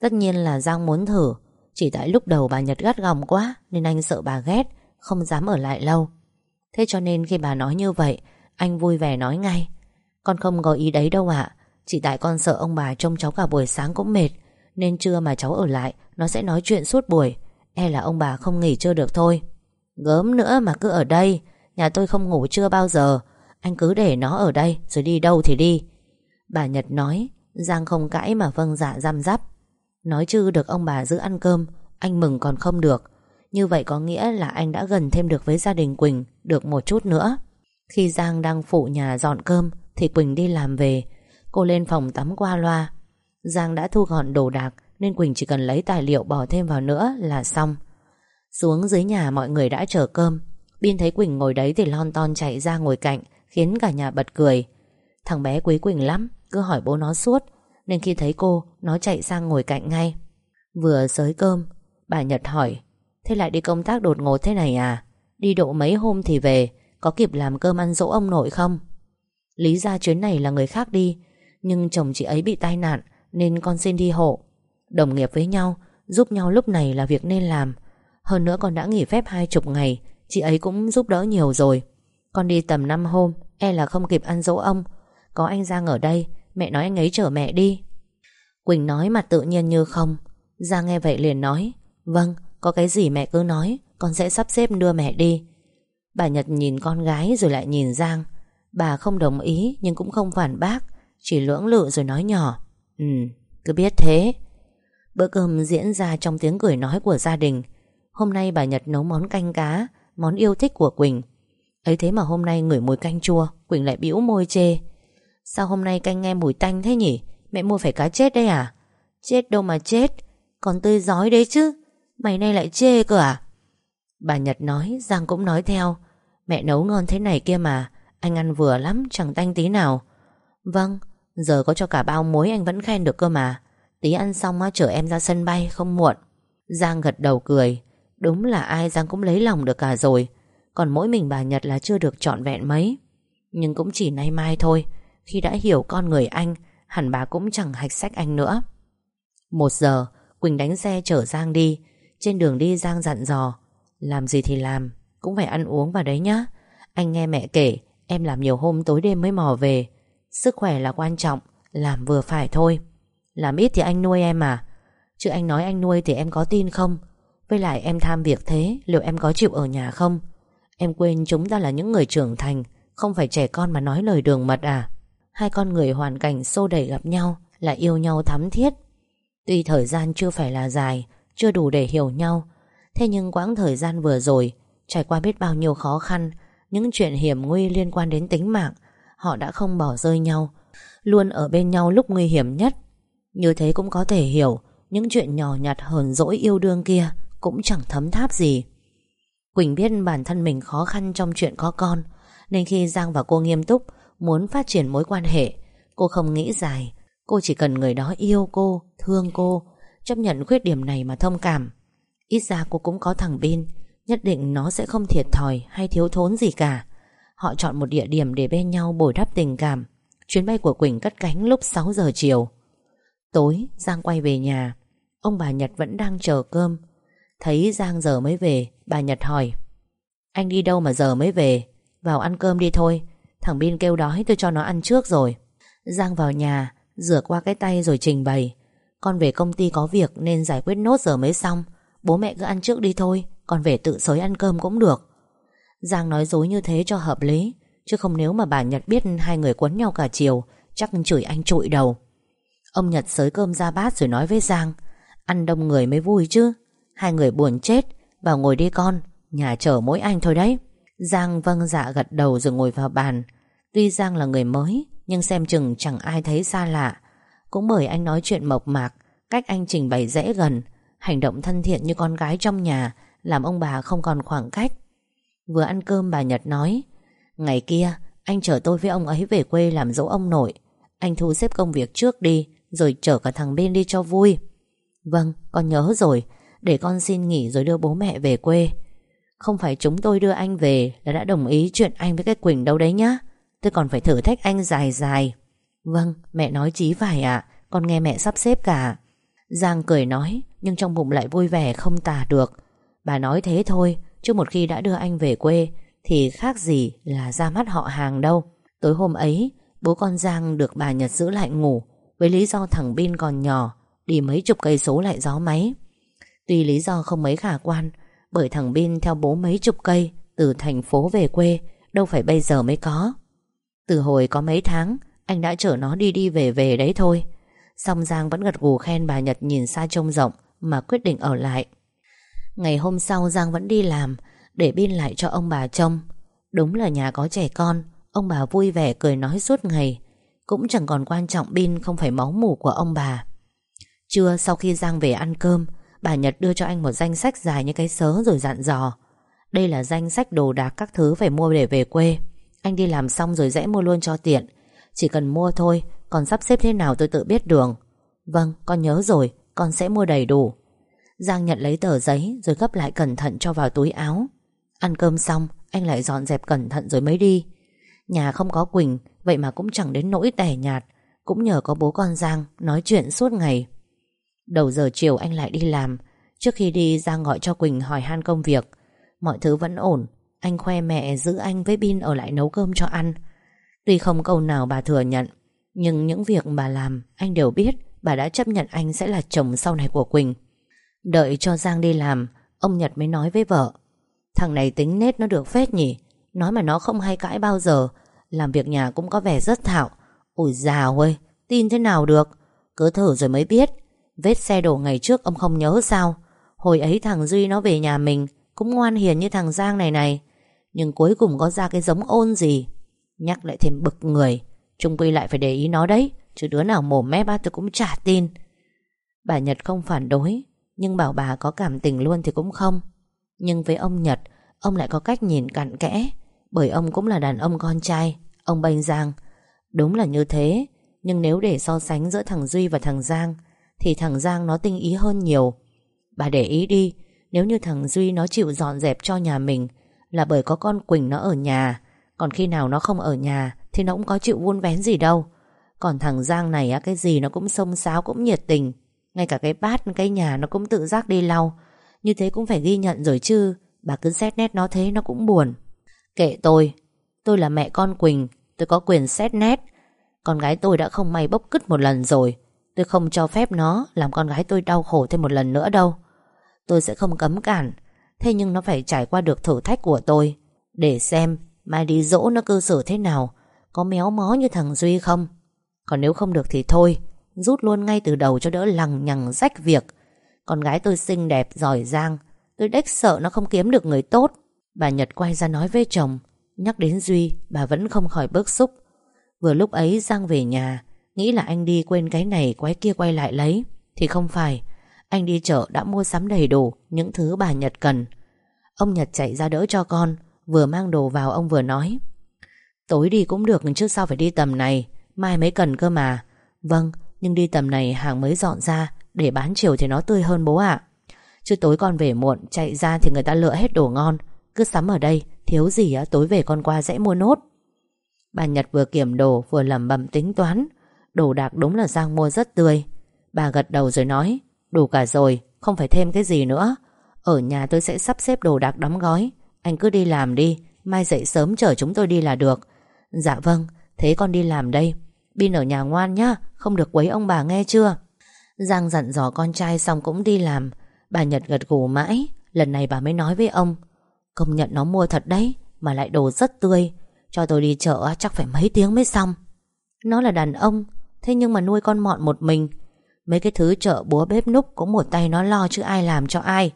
S1: Tất nhiên là Giang muốn thử. Chỉ tại lúc đầu bà Nhật gắt gỏng quá, Nên anh sợ bà ghét. Không dám ở lại lâu. Thế cho nên khi bà nói như vậy, Anh vui vẻ nói ngay. Con không có ý đấy đâu ạ. Chỉ tại con sợ ông bà trông cháu cả buổi sáng cũng mệt, Nên trưa mà cháu ở lại, Nó sẽ nói chuyện suốt buổi. E là ông bà không nghỉ chưa được thôi. Gớm nữa mà cứ ở đây, Nhà tôi không ngủ chưa bao giờ. Anh cứ để nó ở đây, rồi đi đâu thì đi. Bà Nhật nói, Giang không cãi mà vâng dạ răm rắp Nói chứ được ông bà giữ ăn cơm, Anh mừng còn không được. Như vậy có nghĩa là anh đã gần thêm được với gia đình Quỳnh Được một chút nữa. Khi Giang đang phụ nhà dọn cơm, Thì Quỳnh đi làm về. Cô lên phòng tắm qua loa. Giang đã thu gọn đồ đạc, Nên Quỳnh chỉ cần lấy tài liệu bỏ thêm vào nữa là xong. Xuống dưới nhà mọi người đã chờ cơm. Biên thấy Quỳnh ngồi đấy thì lon ton chạy ra ngồi cạnh, Khiến cả nhà bật cười. Thằng bé quý Quỳnh lắm, Cứ hỏi bố nó suốt, Nên khi thấy cô, Nó chạy sang ngồi cạnh ngay. Vừa sới cơm, Bà Nhật hỏi Thế lại đi công tác đột ngột thế này à? Đi độ mấy hôm thì về Có kịp làm cơm ăn dỗ ông nội không? Lý ra chuyến này là người khác đi Nhưng chồng chị ấy bị tai nạn Nên con xin đi hộ. Đồng nghiệp với nhau Giúp nhau lúc này là việc nên làm. Hơn nữa con đã nghỉ phép hai chục ngày Chị ấy cũng giúp đỡ nhiều rồi. Con đi tầm 5 hôm E là không kịp ăn dỗ ông. Có anh Giang ở đây Mẹ nói anh ấy chở mẹ đi. Quỳnh nói mặt tự nhiên như không. Giang nghe vậy liền nói Vâng, có cái gì mẹ cứ nói Con sẽ sắp xếp đưa mẹ đi. Bà Nhật nhìn con gái rồi lại nhìn Giang. Bà không đồng ý Nhưng cũng không phản bác Chỉ lưỡng lự rồi nói nhỏ Ừ, cứ biết thế. Bữa cơm diễn ra trong tiếng cười nói của gia đình. Hôm nay bà Nhật nấu món canh cá Món yêu thích của Quỳnh. Ấy thế mà hôm nay ngửi mùi canh chua Quỳnh lại bĩu môi chê. Sao hôm nay canh nghe mùi tanh thế nhỉ? Mẹ mua phải cá chết đây à? Chết đâu mà chết Còn tươi giói đấy chứ. Mày nay lại chê cơ à? Bà Nhật nói, Giang cũng nói theo. Mẹ nấu ngon thế này kia mà, Anh ăn vừa lắm, chẳng tanh tí nào. Vâng Giờ có cho cả bao muối anh vẫn khen được cơ mà. Tí ăn xong á, chở em ra sân bay, không muộn. Giang gật đầu cười. Đúng là ai Giang cũng lấy lòng được cả rồi. Còn mỗi mình bà Nhật là chưa được trọn vẹn mấy. Nhưng cũng chỉ nay mai thôi. Khi đã hiểu con người anh, Hẳn bà cũng chẳng hạch sách anh nữa. Một giờ, Quỳnh đánh xe chở Giang đi. Trên đường đi Giang dặn dò, Làm gì thì làm, Cũng phải ăn uống vào đấy nhá. Anh nghe mẹ kể, Em làm nhiều hôm tối đêm mới mò về. Sức khỏe là quan trọng, Làm vừa phải thôi. Làm ít thì anh nuôi em à? Chứ anh nói anh nuôi thì em có tin không? Với lại em tham việc thế, Liệu em có chịu ở nhà không? Em quên chúng ta là những người trưởng thành, Không phải trẻ con mà nói lời đường mật à? Hai con người hoàn cảnh xô đẩy gặp nhau Là yêu nhau thắm thiết. Tuy thời gian chưa phải là dài chưa đủ để hiểu nhau. Thế nhưng quãng thời gian vừa rồi Trải qua biết bao nhiêu khó khăn Những chuyện hiểm nguy liên quan đến tính mạng Họ đã không bỏ rơi nhau Luôn ở bên nhau lúc nguy hiểm nhất. Như thế cũng có thể hiểu Những chuyện nhỏ nhặt hờn dỗi yêu đương kia Cũng chẳng thấm tháp gì. Quỳnh biết bản thân mình khó khăn trong chuyện có con Nên khi Giang và cô nghiêm túc Muốn phát triển mối quan hệ Cô không nghĩ dài. Cô chỉ cần người đó yêu cô, thương cô Chấp nhận khuyết điểm này mà thông cảm. Ít ra cô cũng có thằng Bin, Nhất định nó sẽ không thiệt thòi Hay thiếu thốn gì cả. Họ chọn một địa điểm để bên nhau bồi đắp tình cảm. Chuyến bay của Quỳnh cất cánh lúc 6 giờ chiều. Tối, Giang quay về nhà. Ông bà Nhật vẫn đang chờ cơm. Thấy Giang giờ mới về, Bà Nhật hỏi, Anh đi đâu mà giờ mới về? Vào ăn cơm đi thôi. Thằng Bin kêu đói, tôi cho nó ăn trước rồi. Giang vào nhà, Rửa qua cái tay rồi trình bày. Con về công ty có việc nên giải quyết nốt giờ mới xong. Bố mẹ cứ ăn trước đi thôi, Còn về tự sới ăn cơm cũng được. Giang nói dối như thế cho hợp lý, Chứ không nếu mà bà Nhật biết Hai người quấn nhau cả chiều, Chắc chửi anh trụi đầu. Ông Nhật sới cơm ra bát rồi nói với Giang, Ăn đông người mới vui chứ. Hai người buồn chết, Vào ngồi đi con, Nhà chờ mỗi anh thôi đấy. Giang vâng dạ gật đầu rồi ngồi vào bàn. Tuy Giang là người mới, Nhưng xem chừng chẳng ai thấy xa lạ. Cũng bởi anh nói chuyện mộc mạc, Cách anh trình bày dễ gần, Hành động thân thiện như con gái trong nhà, Làm ông bà không còn khoảng cách. Vừa ăn cơm bà Nhật nói, Ngày kia, anh chở tôi với ông ấy về quê làm dỗ ông nội. Anh thu xếp công việc trước đi, Rồi chở cả thằng bên đi cho vui. Vâng con nhớ rồi, Để con xin nghỉ rồi đưa bố mẹ về quê. Không phải chúng tôi đưa anh về Là đã đồng ý chuyện anh với cái Quỳnh đâu đấy nhá. Tôi còn phải thử thách anh dài dài. Vâng mẹ nói chí phải ạ. Con nghe mẹ sắp xếp cả. Giang cười nói, Nhưng trong bụng lại vui vẻ không tả được. Bà nói thế thôi, Chứ một khi đã đưa anh về quê, Thì khác gì là ra mắt họ hàng đâu. Tối hôm ấy, Bố con Giang được bà Nhật giữ lại ngủ, Với lý do thằng Bin còn nhỏ, Đi mấy chục cây số lại gió máy. Tuy lý do không mấy khả quan, Bởi thằng Bin theo bố mấy chục cây Từ thành phố về quê, Đâu phải bây giờ mới có. Từ hồi có mấy tháng anh đã chở nó đi đi về về đấy thôi. Song Giang vẫn gật gù khen bà Nhật nhìn xa trông rộng Mà quyết định ở lại. Ngày hôm sau Giang vẫn đi làm, Để Bin lại cho ông bà trông. Đúng là nhà có trẻ con, Ông bà vui vẻ cười nói suốt ngày. Cũng chẳng còn quan trọng Bin không phải máu mủ của ông bà. Trưa sau khi Giang về ăn cơm, Bà Nhật đưa cho anh một danh sách dài như cái sớ rồi dặn dò. Đây là danh sách đồ đạc các thứ phải mua để về quê. Anh đi làm xong rồi dễ mua luôn cho tiện. Chỉ cần mua thôi, Còn sắp xếp thế nào tôi tự biết đường. Vâng con nhớ rồi, Con sẽ mua đầy đủ. Giang nhận lấy tờ giấy rồi gấp lại cẩn thận cho vào túi áo. Ăn cơm xong, Anh lại dọn dẹp cẩn thận rồi mới đi. Nhà không có Quỳnh, Vậy mà cũng chẳng đến nỗi tẻ nhạt. Cũng nhờ có bố con Giang Nói chuyện suốt ngày. Đầu giờ chiều anh lại đi làm. Trước khi đi, Giang gọi cho Quỳnh hỏi han công việc. Mọi thứ vẫn ổn. Anh khoe mẹ giữ anh với Bin ở lại nấu cơm cho ăn. Tuy không câu nào bà thừa nhận, Nhưng những việc bà làm, Anh đều biết Bà đã chấp nhận anh sẽ là chồng sau này của Quỳnh. Đợi cho Giang đi làm, Ông Nhật mới nói với vợ, Thằng này tính nết nó được phết nhỉ, Nói mà nó không hay cãi bao giờ, Làm việc nhà cũng có vẻ rất thạo. Ủi dào ơi, Tin thế nào được? Cứ thử rồi mới biết, Vết xe đổ ngày trước ông không nhớ sao? Hồi ấy thằng Duy nó về nhà mình, Cũng ngoan hiền như thằng Giang này này, Nhưng cuối cùng có ra cái giống ôn gì? Nhắc lại thêm bực người. Trung Quy lại phải để ý nó đấy. Chứ đứa nào mồm mép á, tôi cũng chả tin. Bà Nhật không phản đối, Nhưng bảo bà có cảm tình luôn thì cũng không. Nhưng với ông Nhật, Ông lại có cách nhìn cặn kẽ. Bởi ông cũng là đàn ông con trai, Ông bênh Giang. Đúng là như thế, Nhưng nếu để so sánh giữa thằng Duy và thằng Giang, Thì thằng Giang nó tinh ý hơn nhiều. Bà để ý đi, Nếu như thằng Duy nó chịu dọn dẹp cho nhà mình, Là bởi có con Quỳnh nó ở nhà còn khi nào nó không ở nhà Thì nó cũng có chịu vuôn vén gì đâu. Còn thằng Giang này á, Cái gì nó cũng xông xáo, cũng nhiệt tình. Ngay cả cái bát, cái nhà nó cũng tự giác đi lau. Như thế cũng phải ghi nhận rồi chứ. Bà cứ xét nét nó thế nó cũng buồn. Kệ tôi. Tôi là mẹ con Quỳnh. Tôi có quyền xét nét. Con gái tôi đã không may bốc cứt một lần rồi. Tôi không cho phép nó Làm con gái tôi đau khổ thêm một lần nữa đâu. Tôi sẽ không cấm cản. Thế nhưng nó phải trải qua được thử thách của tôi. Để xem Mai đi dỗ nó cư xử thế nào? Có méo mó như thằng Duy không? Còn nếu không được thì thôi Rút luôn ngay từ đầu cho đỡ lằng nhằng rách việc. Con gái tôi xinh đẹp, giỏi giang Tôi đếch sợ nó không kiếm được người tốt. Bà Nhật quay ra nói với chồng Nhắc đến Duy Bà vẫn không khỏi bức xúc. Vừa lúc ấy Giang về nhà Nghĩ là anh đi quên cái này quái kia quay lại lấy. Thì không phải Anh đi chợ đã mua sắm đầy đủ Những thứ bà Nhật cần. Ông Nhật chạy ra đỡ cho con Vừa mang đồ vào, ông vừa nói. Tối đi cũng được, chứ sao phải đi tầm này? Mai mới cần cơ mà. Vâng nhưng đi tầm này hàng mới dọn ra, Để bán chiều thì nó tươi hơn bố ạ. Chứ tối con về muộn, Chạy ra thì người ta lựa hết đồ ngon. Cứ sắm ở đây, Thiếu gì á, tối về con qua sẽ mua nốt. Bà Nhật vừa kiểm đồ, vừa lẩm bẩm tính toán. Đồ đạc đúng là Giang mua rất tươi. Bà gật đầu rồi nói, Đủ cả rồi, Không phải thêm cái gì nữa. Ở nhà tôi sẽ sắp xếp đồ đạc đóng gói. Anh cứ đi làm đi Mai dậy sớm chở chúng tôi đi là được. Dạ vâng, thế con đi làm đây. Bin ở nhà ngoan nhá Không được quấy ông bà nghe chưa? Giang dặn dò con trai xong cũng đi làm. Bà Nhật gật gù mãi Lần này bà mới nói với ông. Công nhận nó mua thật đấy Mà lại đồ rất tươi. Cho tôi đi chợ chắc phải mấy tiếng mới xong. Nó là đàn ông Thế nhưng mà nuôi con mọn một mình. Mấy cái thứ chợ búa bếp núc Cũng một tay nó lo chứ ai làm cho ai.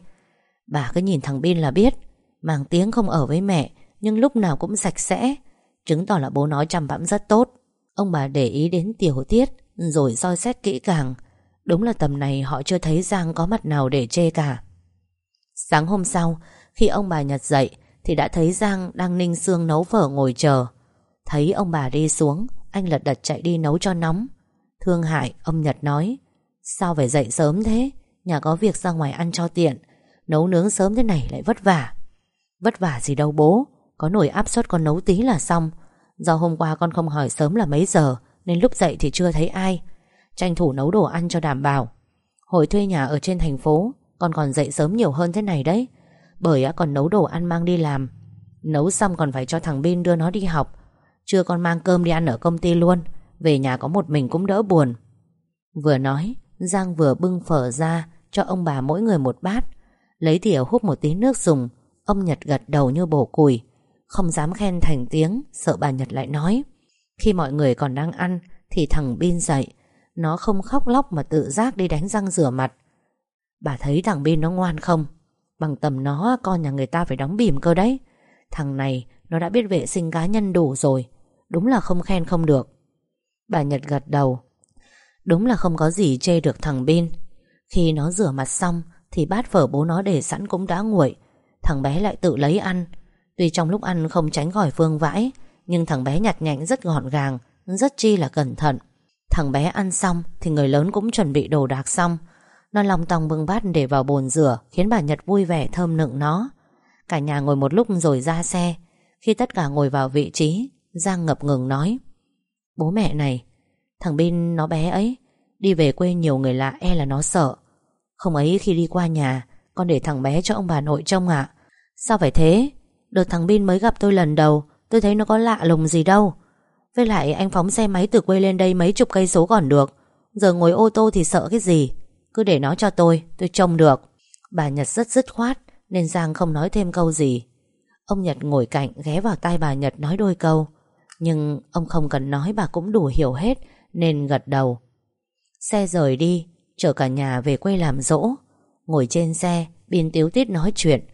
S1: Bà cứ nhìn thằng Bin là biết Mang tiếng không ở với mẹ, Nhưng lúc nào cũng sạch sẽ. Chứng tỏ là bố nói chăm bẵm rất tốt. Ông bà để ý đến tiểu tiết, Rồi soi xét kỹ càng. Đúng là tầm này họ chưa thấy Giang có mặt nào để chê cả. Sáng hôm sau, Khi ông bà nhặt dậy, Thì đã thấy Giang đang ninh xương nấu phở ngồi chờ. Thấy ông bà đi xuống, Anh lật đật chạy đi nấu cho nóng. Thương hại, ông Nhật nói, Sao phải dậy sớm thế? Nhà có việc ra ngoài ăn cho tiện. Nấu nướng sớm thế này lại vất vả. Vất vả gì đâu bố, Có nồi áp suất con nấu tí là xong. Do hôm qua con không hỏi sớm là mấy giờ, Nên lúc dậy thì chưa thấy ai. Tranh thủ nấu đồ ăn cho đảm bảo. Hồi thuê nhà ở trên thành phố, Con còn dậy sớm nhiều hơn thế này đấy. Bởi còn nấu đồ ăn mang đi làm. Nấu xong còn phải cho thằng Bin đưa nó đi học. Chưa con mang cơm đi ăn ở công ty luôn. Về nhà có một mình cũng đỡ buồn. Vừa nói, Giang vừa bưng phở ra Cho ông bà mỗi người một bát. Lấy thìa hút một tí nước dùng Ông Nhật gật đầu như bổ củi Không dám khen thành tiếng, Sợ bà Nhật lại nói. Khi mọi người còn đang ăn, Thì thằng Bin dậy. Nó không khóc lóc mà tự giác đi đánh răng rửa mặt. Bà thấy thằng Bin nó ngoan không? Bằng tầm nó, con nhà người ta phải đóng bìm cơ đấy. Thằng này, nó đã biết vệ sinh cá nhân đủ rồi. Đúng là không khen không được. Bà Nhật gật đầu. Đúng là không có gì chê được thằng Bin. Khi nó rửa mặt xong, Thì bát phở bố nó để sẵn cũng đã nguội. Thằng bé lại tự lấy ăn. Tuy trong lúc ăn không tránh khỏi phương vãi, Nhưng thằng bé nhặt nhạnh rất gọn gàng, Rất chi là cẩn thận. Thằng bé ăn xong Thì người lớn cũng chuẩn bị đồ đạc xong. Nó lòng tòng bưng bát để vào bồn rửa, Khiến bà Nhật vui vẻ thơm nựng nó. Cả nhà ngồi một lúc rồi ra xe. Khi tất cả ngồi vào vị trí, Giang ngập ngừng nói, Bố mẹ này, Thằng Bin nó bé ấy, Đi về quê nhiều người lạ e là nó sợ. Không ấy khi đi qua nhà con để thằng bé cho ông bà nội trông ạ. Sao phải thế? Đợt thằng Bin mới gặp tôi lần đầu, Tôi thấy nó có lạ lùng gì đâu. Với lại anh phóng xe máy từ quê lên đây mấy chục cây số còn được. Giờ ngồi ô tô thì sợ cái gì? Cứ để nó cho tôi Tôi trông được. Bà Nhật rất dứt khoát, Nên Giang không nói thêm câu gì. Ông Nhật ngồi cạnh ghé vào tai bà Nhật nói đôi câu. Nhưng ông không cần nói, bà cũng đủ hiểu hết, Nên gật đầu. Xe rời đi, Chở cả nhà về quê làm dỗ. Ngồi trên xe, Bin tiếu tít nói chuyện.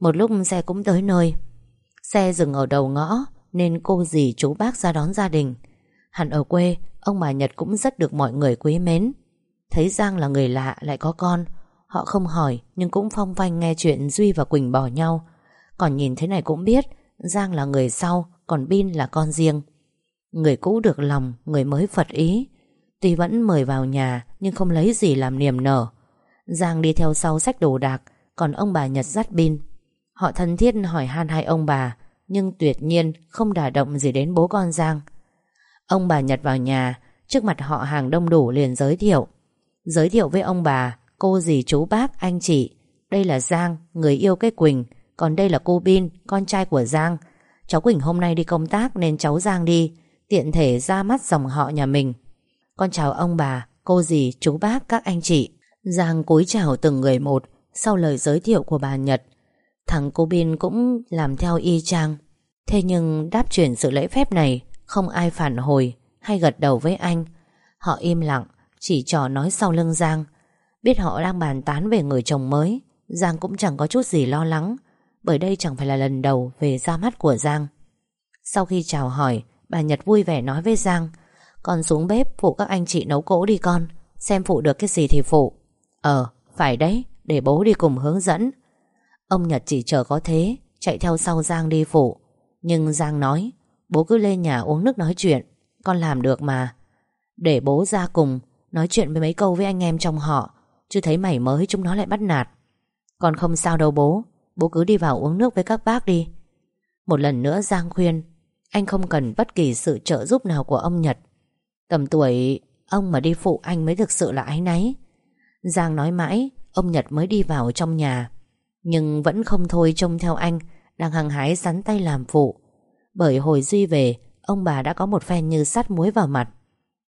S1: Một lúc xe cũng tới nơi. Xe dừng ở đầu ngõ, Nên cô dì chú bác ra đón gia đình. Hẳn ở quê, Ông bà Nhật cũng rất được mọi người quý mến. Thấy Giang là người lạ, lại có con. Họ không hỏi, Nhưng cũng phong phanh nghe chuyện Duy và Quỳnh bỏ nhau. Còn nhìn thế này cũng biết, Giang là người sau, Còn Bin là con riêng. Người cũ được lòng, Người mới phật ý. Tuy vẫn mời vào nhà, Nhưng không lấy gì làm niềm nở. Giang đi theo sau sách đồ đạc Còn ông bà Nhật dắt Bin Họ thân thiết hỏi han hai ông bà Nhưng tuyệt nhiên không đả động gì đến bố con Giang. Ông bà Nhật vào nhà Trước mặt họ hàng đông đủ liền giới thiệu. Giới thiệu với ông bà Cô dì chú bác anh chị. Đây là Giang người yêu cái Quỳnh Còn đây là cô Bin con trai của Giang. Cháu Quỳnh hôm nay đi công tác Nên cháu Giang đi Tiện thể ra mắt dòng họ nhà mình. Con chào ông bà, cô dì, chú bác, các anh chị. Giang cúi chào từng người một Sau lời giới thiệu của bà Nhật. Thằng cô Bin cũng làm theo y chang. Thế nhưng đáp chuyển sự lễ phép này, Không ai phản hồi Hay gật đầu với anh. Họ im lặng, Chỉ trò nói sau lưng Giang. Biết họ đang bàn tán về người chồng mới, Giang cũng chẳng có chút gì lo lắng, Bởi đây chẳng phải là lần đầu Về ra mắt của Giang. Sau khi chào hỏi, Bà Nhật vui vẻ nói với Giang, Con xuống bếp phụ các anh chị nấu cỗ đi con, Xem phụ được cái gì thì phụ. Ờ phải đấy, Để bố đi cùng hướng dẫn. Ông Nhật chỉ chờ có thế, Chạy theo sau Giang đi phụ. Nhưng Giang nói, Bố cứ lên nhà uống nước nói chuyện, Con làm được mà. Để bố ra cùng, Nói chuyện với mấy câu với anh em trong họ, Chứ thấy mày mới chúng nó lại bắt nạt. Con không sao đâu bố Bố cứ đi vào uống nước với các bác đi. Một lần nữa Giang khuyên, Anh không cần bất kỳ sự trợ giúp nào của ông Nhật. Tầm tuổi Ông mà đi phụ anh mới thực sự là ái náy. Giang nói mãi, Ông Nhật mới đi vào trong nhà. Nhưng vẫn không thôi trông theo anh, Đang hăng hái sắn tay làm phụ. Bởi hồi Duy về, Ông bà đã có một phen như sắt muối vào mặt.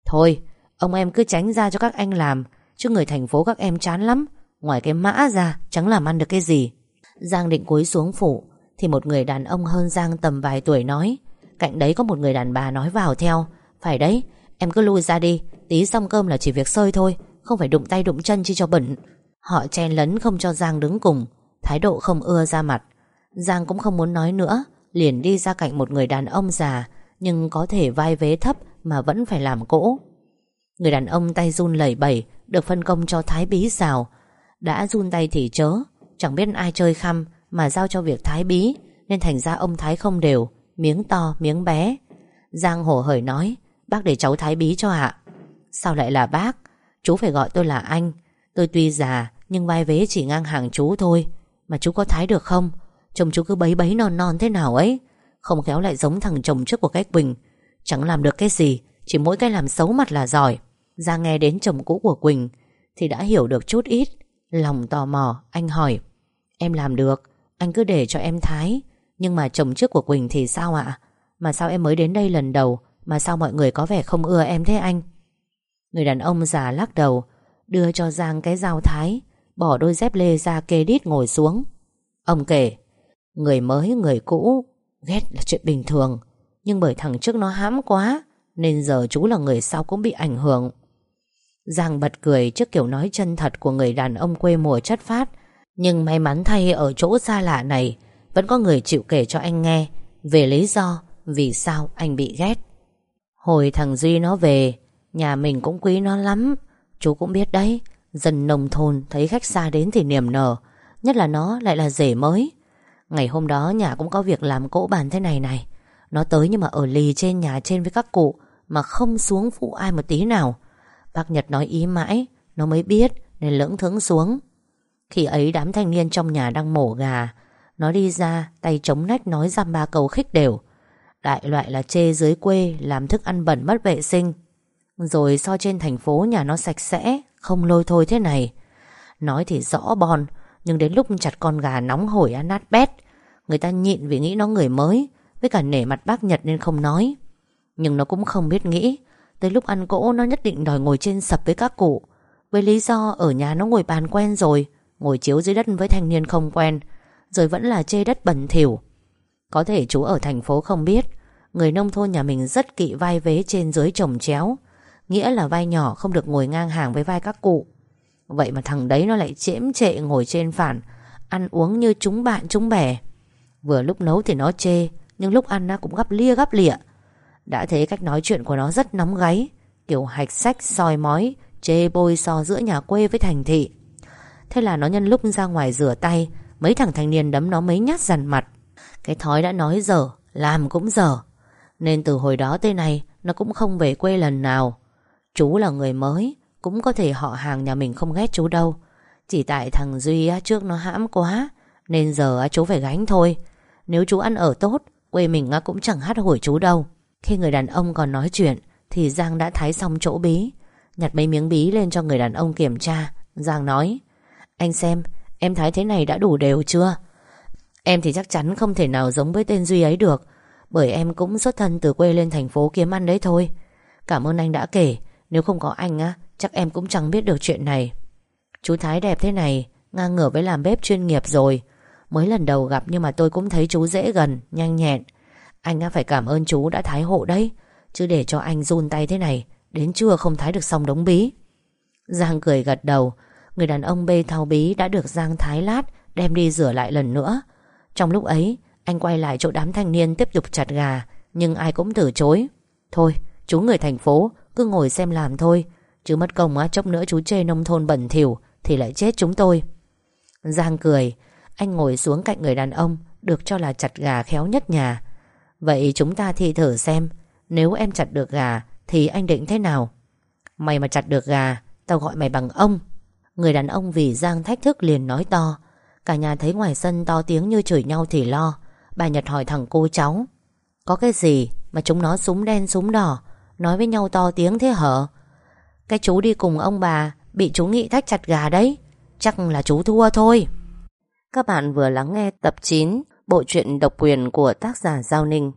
S1: Thôi, Ông em cứ tránh ra cho các anh làm, Chứ người thành phố các em chán lắm. Ngoài cái mã ra, chẳng làm ăn được cái gì. Giang định cúi xuống phụ, Thì một người đàn ông hơn Giang tầm vài tuổi nói, Cạnh đấy có một người đàn bà nói vào theo, Phải đấy, Em cứ lui ra đi, Tí xong cơm là chỉ việc sơi thôi. Không phải đụng tay đụng chân chi cho bẩn. Họ chen lấn không cho Giang đứng cùng. Thái độ không ưa ra mặt. Giang cũng không muốn nói nữa. Liền đi ra cạnh một người đàn ông già, Nhưng có thể vai vế thấp Mà vẫn phải làm cỗ. Người đàn ông tay run lẩy bẩy, Được phân công cho Thái bí xào. Đã run tay thì chớ, Chẳng biết ai chơi khăm Mà giao cho việc Thái bí, Nên thành ra ông Thái không đều, Miếng to, miếng bé. Giang hổ hởi nói, Bác để cháu Thái bí cho ạ. Sao lại là bác? Chú phải gọi tôi là anh. Tôi tuy già, nhưng vai vế chỉ ngang hàng chú thôi. Mà chú có thái được không? Chồng chú cứ bấy bấy non non thế nào ấy? Không khéo lại giống thằng chồng trước của cái Quỳnh. Chẳng làm được cái gì, Chỉ mỗi cái làm xấu mặt là giỏi. Ra nghe đến chồng cũ của Quỳnh, Thì đã hiểu được chút ít. Lòng tò mò, anh hỏi, Em làm được, Anh cứ để cho em thái. Nhưng mà chồng trước của Quỳnh thì sao ạ? Mà sao em mới đến đây lần đầu, Mà sao mọi người có vẻ không ưa em thế anh? Người đàn ông già lắc đầu, Đưa cho Giang cái dao thái, Bỏ đôi dép lê ra kê đít ngồi xuống. Ông kể, Người mới, người cũ, Ghét là chuyện bình thường, Nhưng bởi thằng trước nó hãm quá, Nên giờ chú là người sau cũng bị ảnh hưởng. Giang bật cười trước kiểu nói chân thật Của người đàn ông quê mùa chất phát, Nhưng may mắn thay ở chỗ xa lạ này, Vẫn có người chịu kể cho anh nghe, Về lý do Vì sao anh bị ghét. Hồi thằng Duy nó về Nhà mình cũng quý nó lắm. Chú cũng biết đấy, Dân nông thôn thấy khách xa đến thì niềm nở, Nhất là nó lại là rể mới. Ngày hôm đó nhà cũng có việc làm cỗ bàn thế này này. Nó tới nhưng mà ở lì trên nhà trên với các cụ Mà không xuống phụ ai một tí nào. Bác Nhật nói ý mãi, Nó mới biết nên lưỡng thững xuống. Khi ấy đám thanh niên trong nhà đang mổ gà, Nó đi ra Tay chống nách nói giam ba cầu khích đều. Đại loại là chê dưới quê, Làm thức ăn bẩn mất vệ sinh. Rồi so trên thành phố nhà nó sạch sẽ, Không lôi thôi thế này? Nói thì rõ bon Nhưng đến lúc chặt con gà nóng hổi ăn nát bét. Người ta nhịn vì nghĩ nó người mới, Với cả nể mặt bác Nhật nên không nói. Nhưng nó cũng không biết nghĩ, Tới lúc ăn cỗ nó nhất định đòi ngồi trên sập với các cụ. Với lý do ở nhà nó ngồi bàn quen rồi, Ngồi chiếu dưới đất với thanh niên không quen, Rồi vẫn là chê đất bẩn thỉu. Có thể chú ở thành phố không biết, Người nông thôn nhà mình rất kỵ vai vế trên dưới chồng chéo. Nghĩa là vai nhỏ không được ngồi ngang hàng với vai các cụ. Vậy mà thằng đấy nó lại chễm chệ ngồi trên phản, Ăn uống như chúng bạn, chúng bè. Vừa lúc nấu thì nó chê, Nhưng lúc ăn nó cũng gắp lia gắp lịa. Đã thấy cách nói chuyện của nó rất nóng gáy, Kiểu hạch sách, soi mói, Chê bôi so giữa nhà quê với thành thị. Thế là nó nhân lúc ra ngoài rửa tay, Mấy thằng thanh niên đấm nó mấy nhát dằn mặt. Cái thói đã nói dở, Làm cũng dở. Nên từ hồi đó tới nay, Nó cũng không về quê lần nào. Chú là người mới, Cũng có thể họ hàng nhà mình không ghét chú đâu. Chỉ tại thằng Duy trước nó hãm quá Nên giờ chú phải gánh thôi. Nếu chú ăn ở tốt, Quê mình cũng chẳng hát hủi chú đâu. Khi người đàn ông còn nói chuyện, Thì Giang đã thái xong chỗ bí. Nhặt mấy miếng bí lên cho người đàn ông kiểm tra. Giang nói, Anh xem, em thái thế này đã đủ đều chưa? Em thì chắc chắn không thể nào giống với tên Duy ấy được, Bởi em cũng xuất thân từ quê lên thành phố kiếm ăn đấy thôi. Cảm ơn anh đã kể. Nếu không có anh á, Chắc em cũng chẳng biết được chuyện này. Chú Thái đẹp thế này, Ngang ngửa với làm bếp chuyên nghiệp rồi. Mới lần đầu gặp nhưng mà tôi cũng thấy chú dễ gần, Nhanh nhẹn. Anh á phải cảm ơn chú đã thái hộ đấy, Chứ để cho anh run tay thế này, Đến trưa không thái được xong đống bí. Giang cười gật đầu, Người đàn ông bê thao bí đã được Giang thái lát, Đem đi rửa lại lần nữa. Trong lúc ấy, Anh quay lại chỗ đám thanh niên tiếp tục chặt gà, Nhưng ai cũng từ chối. Thôi, chú người thành phố cứ ngồi xem làm thôi. Chứ mất công á, chốc nữa chú chê nông thôn bẩn thỉu, Thì lại chết chúng tôi. Giang cười. Anh ngồi xuống cạnh người đàn ông, Được cho là chặt gà khéo nhất nhà. Vậy chúng ta thi thử xem. Nếu em chặt được gà, Thì anh định thế nào? Mày mà chặt được gà, Tao gọi mày bằng ông. Người đàn ông vì Giang thách thức liền nói to. Cả nhà thấy ngoài sân to tiếng như chửi nhau thì lo. Bà Nhật hỏi thằng cô cháu, Có cái gì mà chúng nó súng đen súng đỏ? Nói với nhau to tiếng thế hở. Cái chú đi cùng ông bà Bị chú nghị thách chặt gà đấy. Chắc là chú thua thôi. Các bạn vừa lắng nghe tập 9 Bộ truyện độc quyền của tác giả Giao Ninh.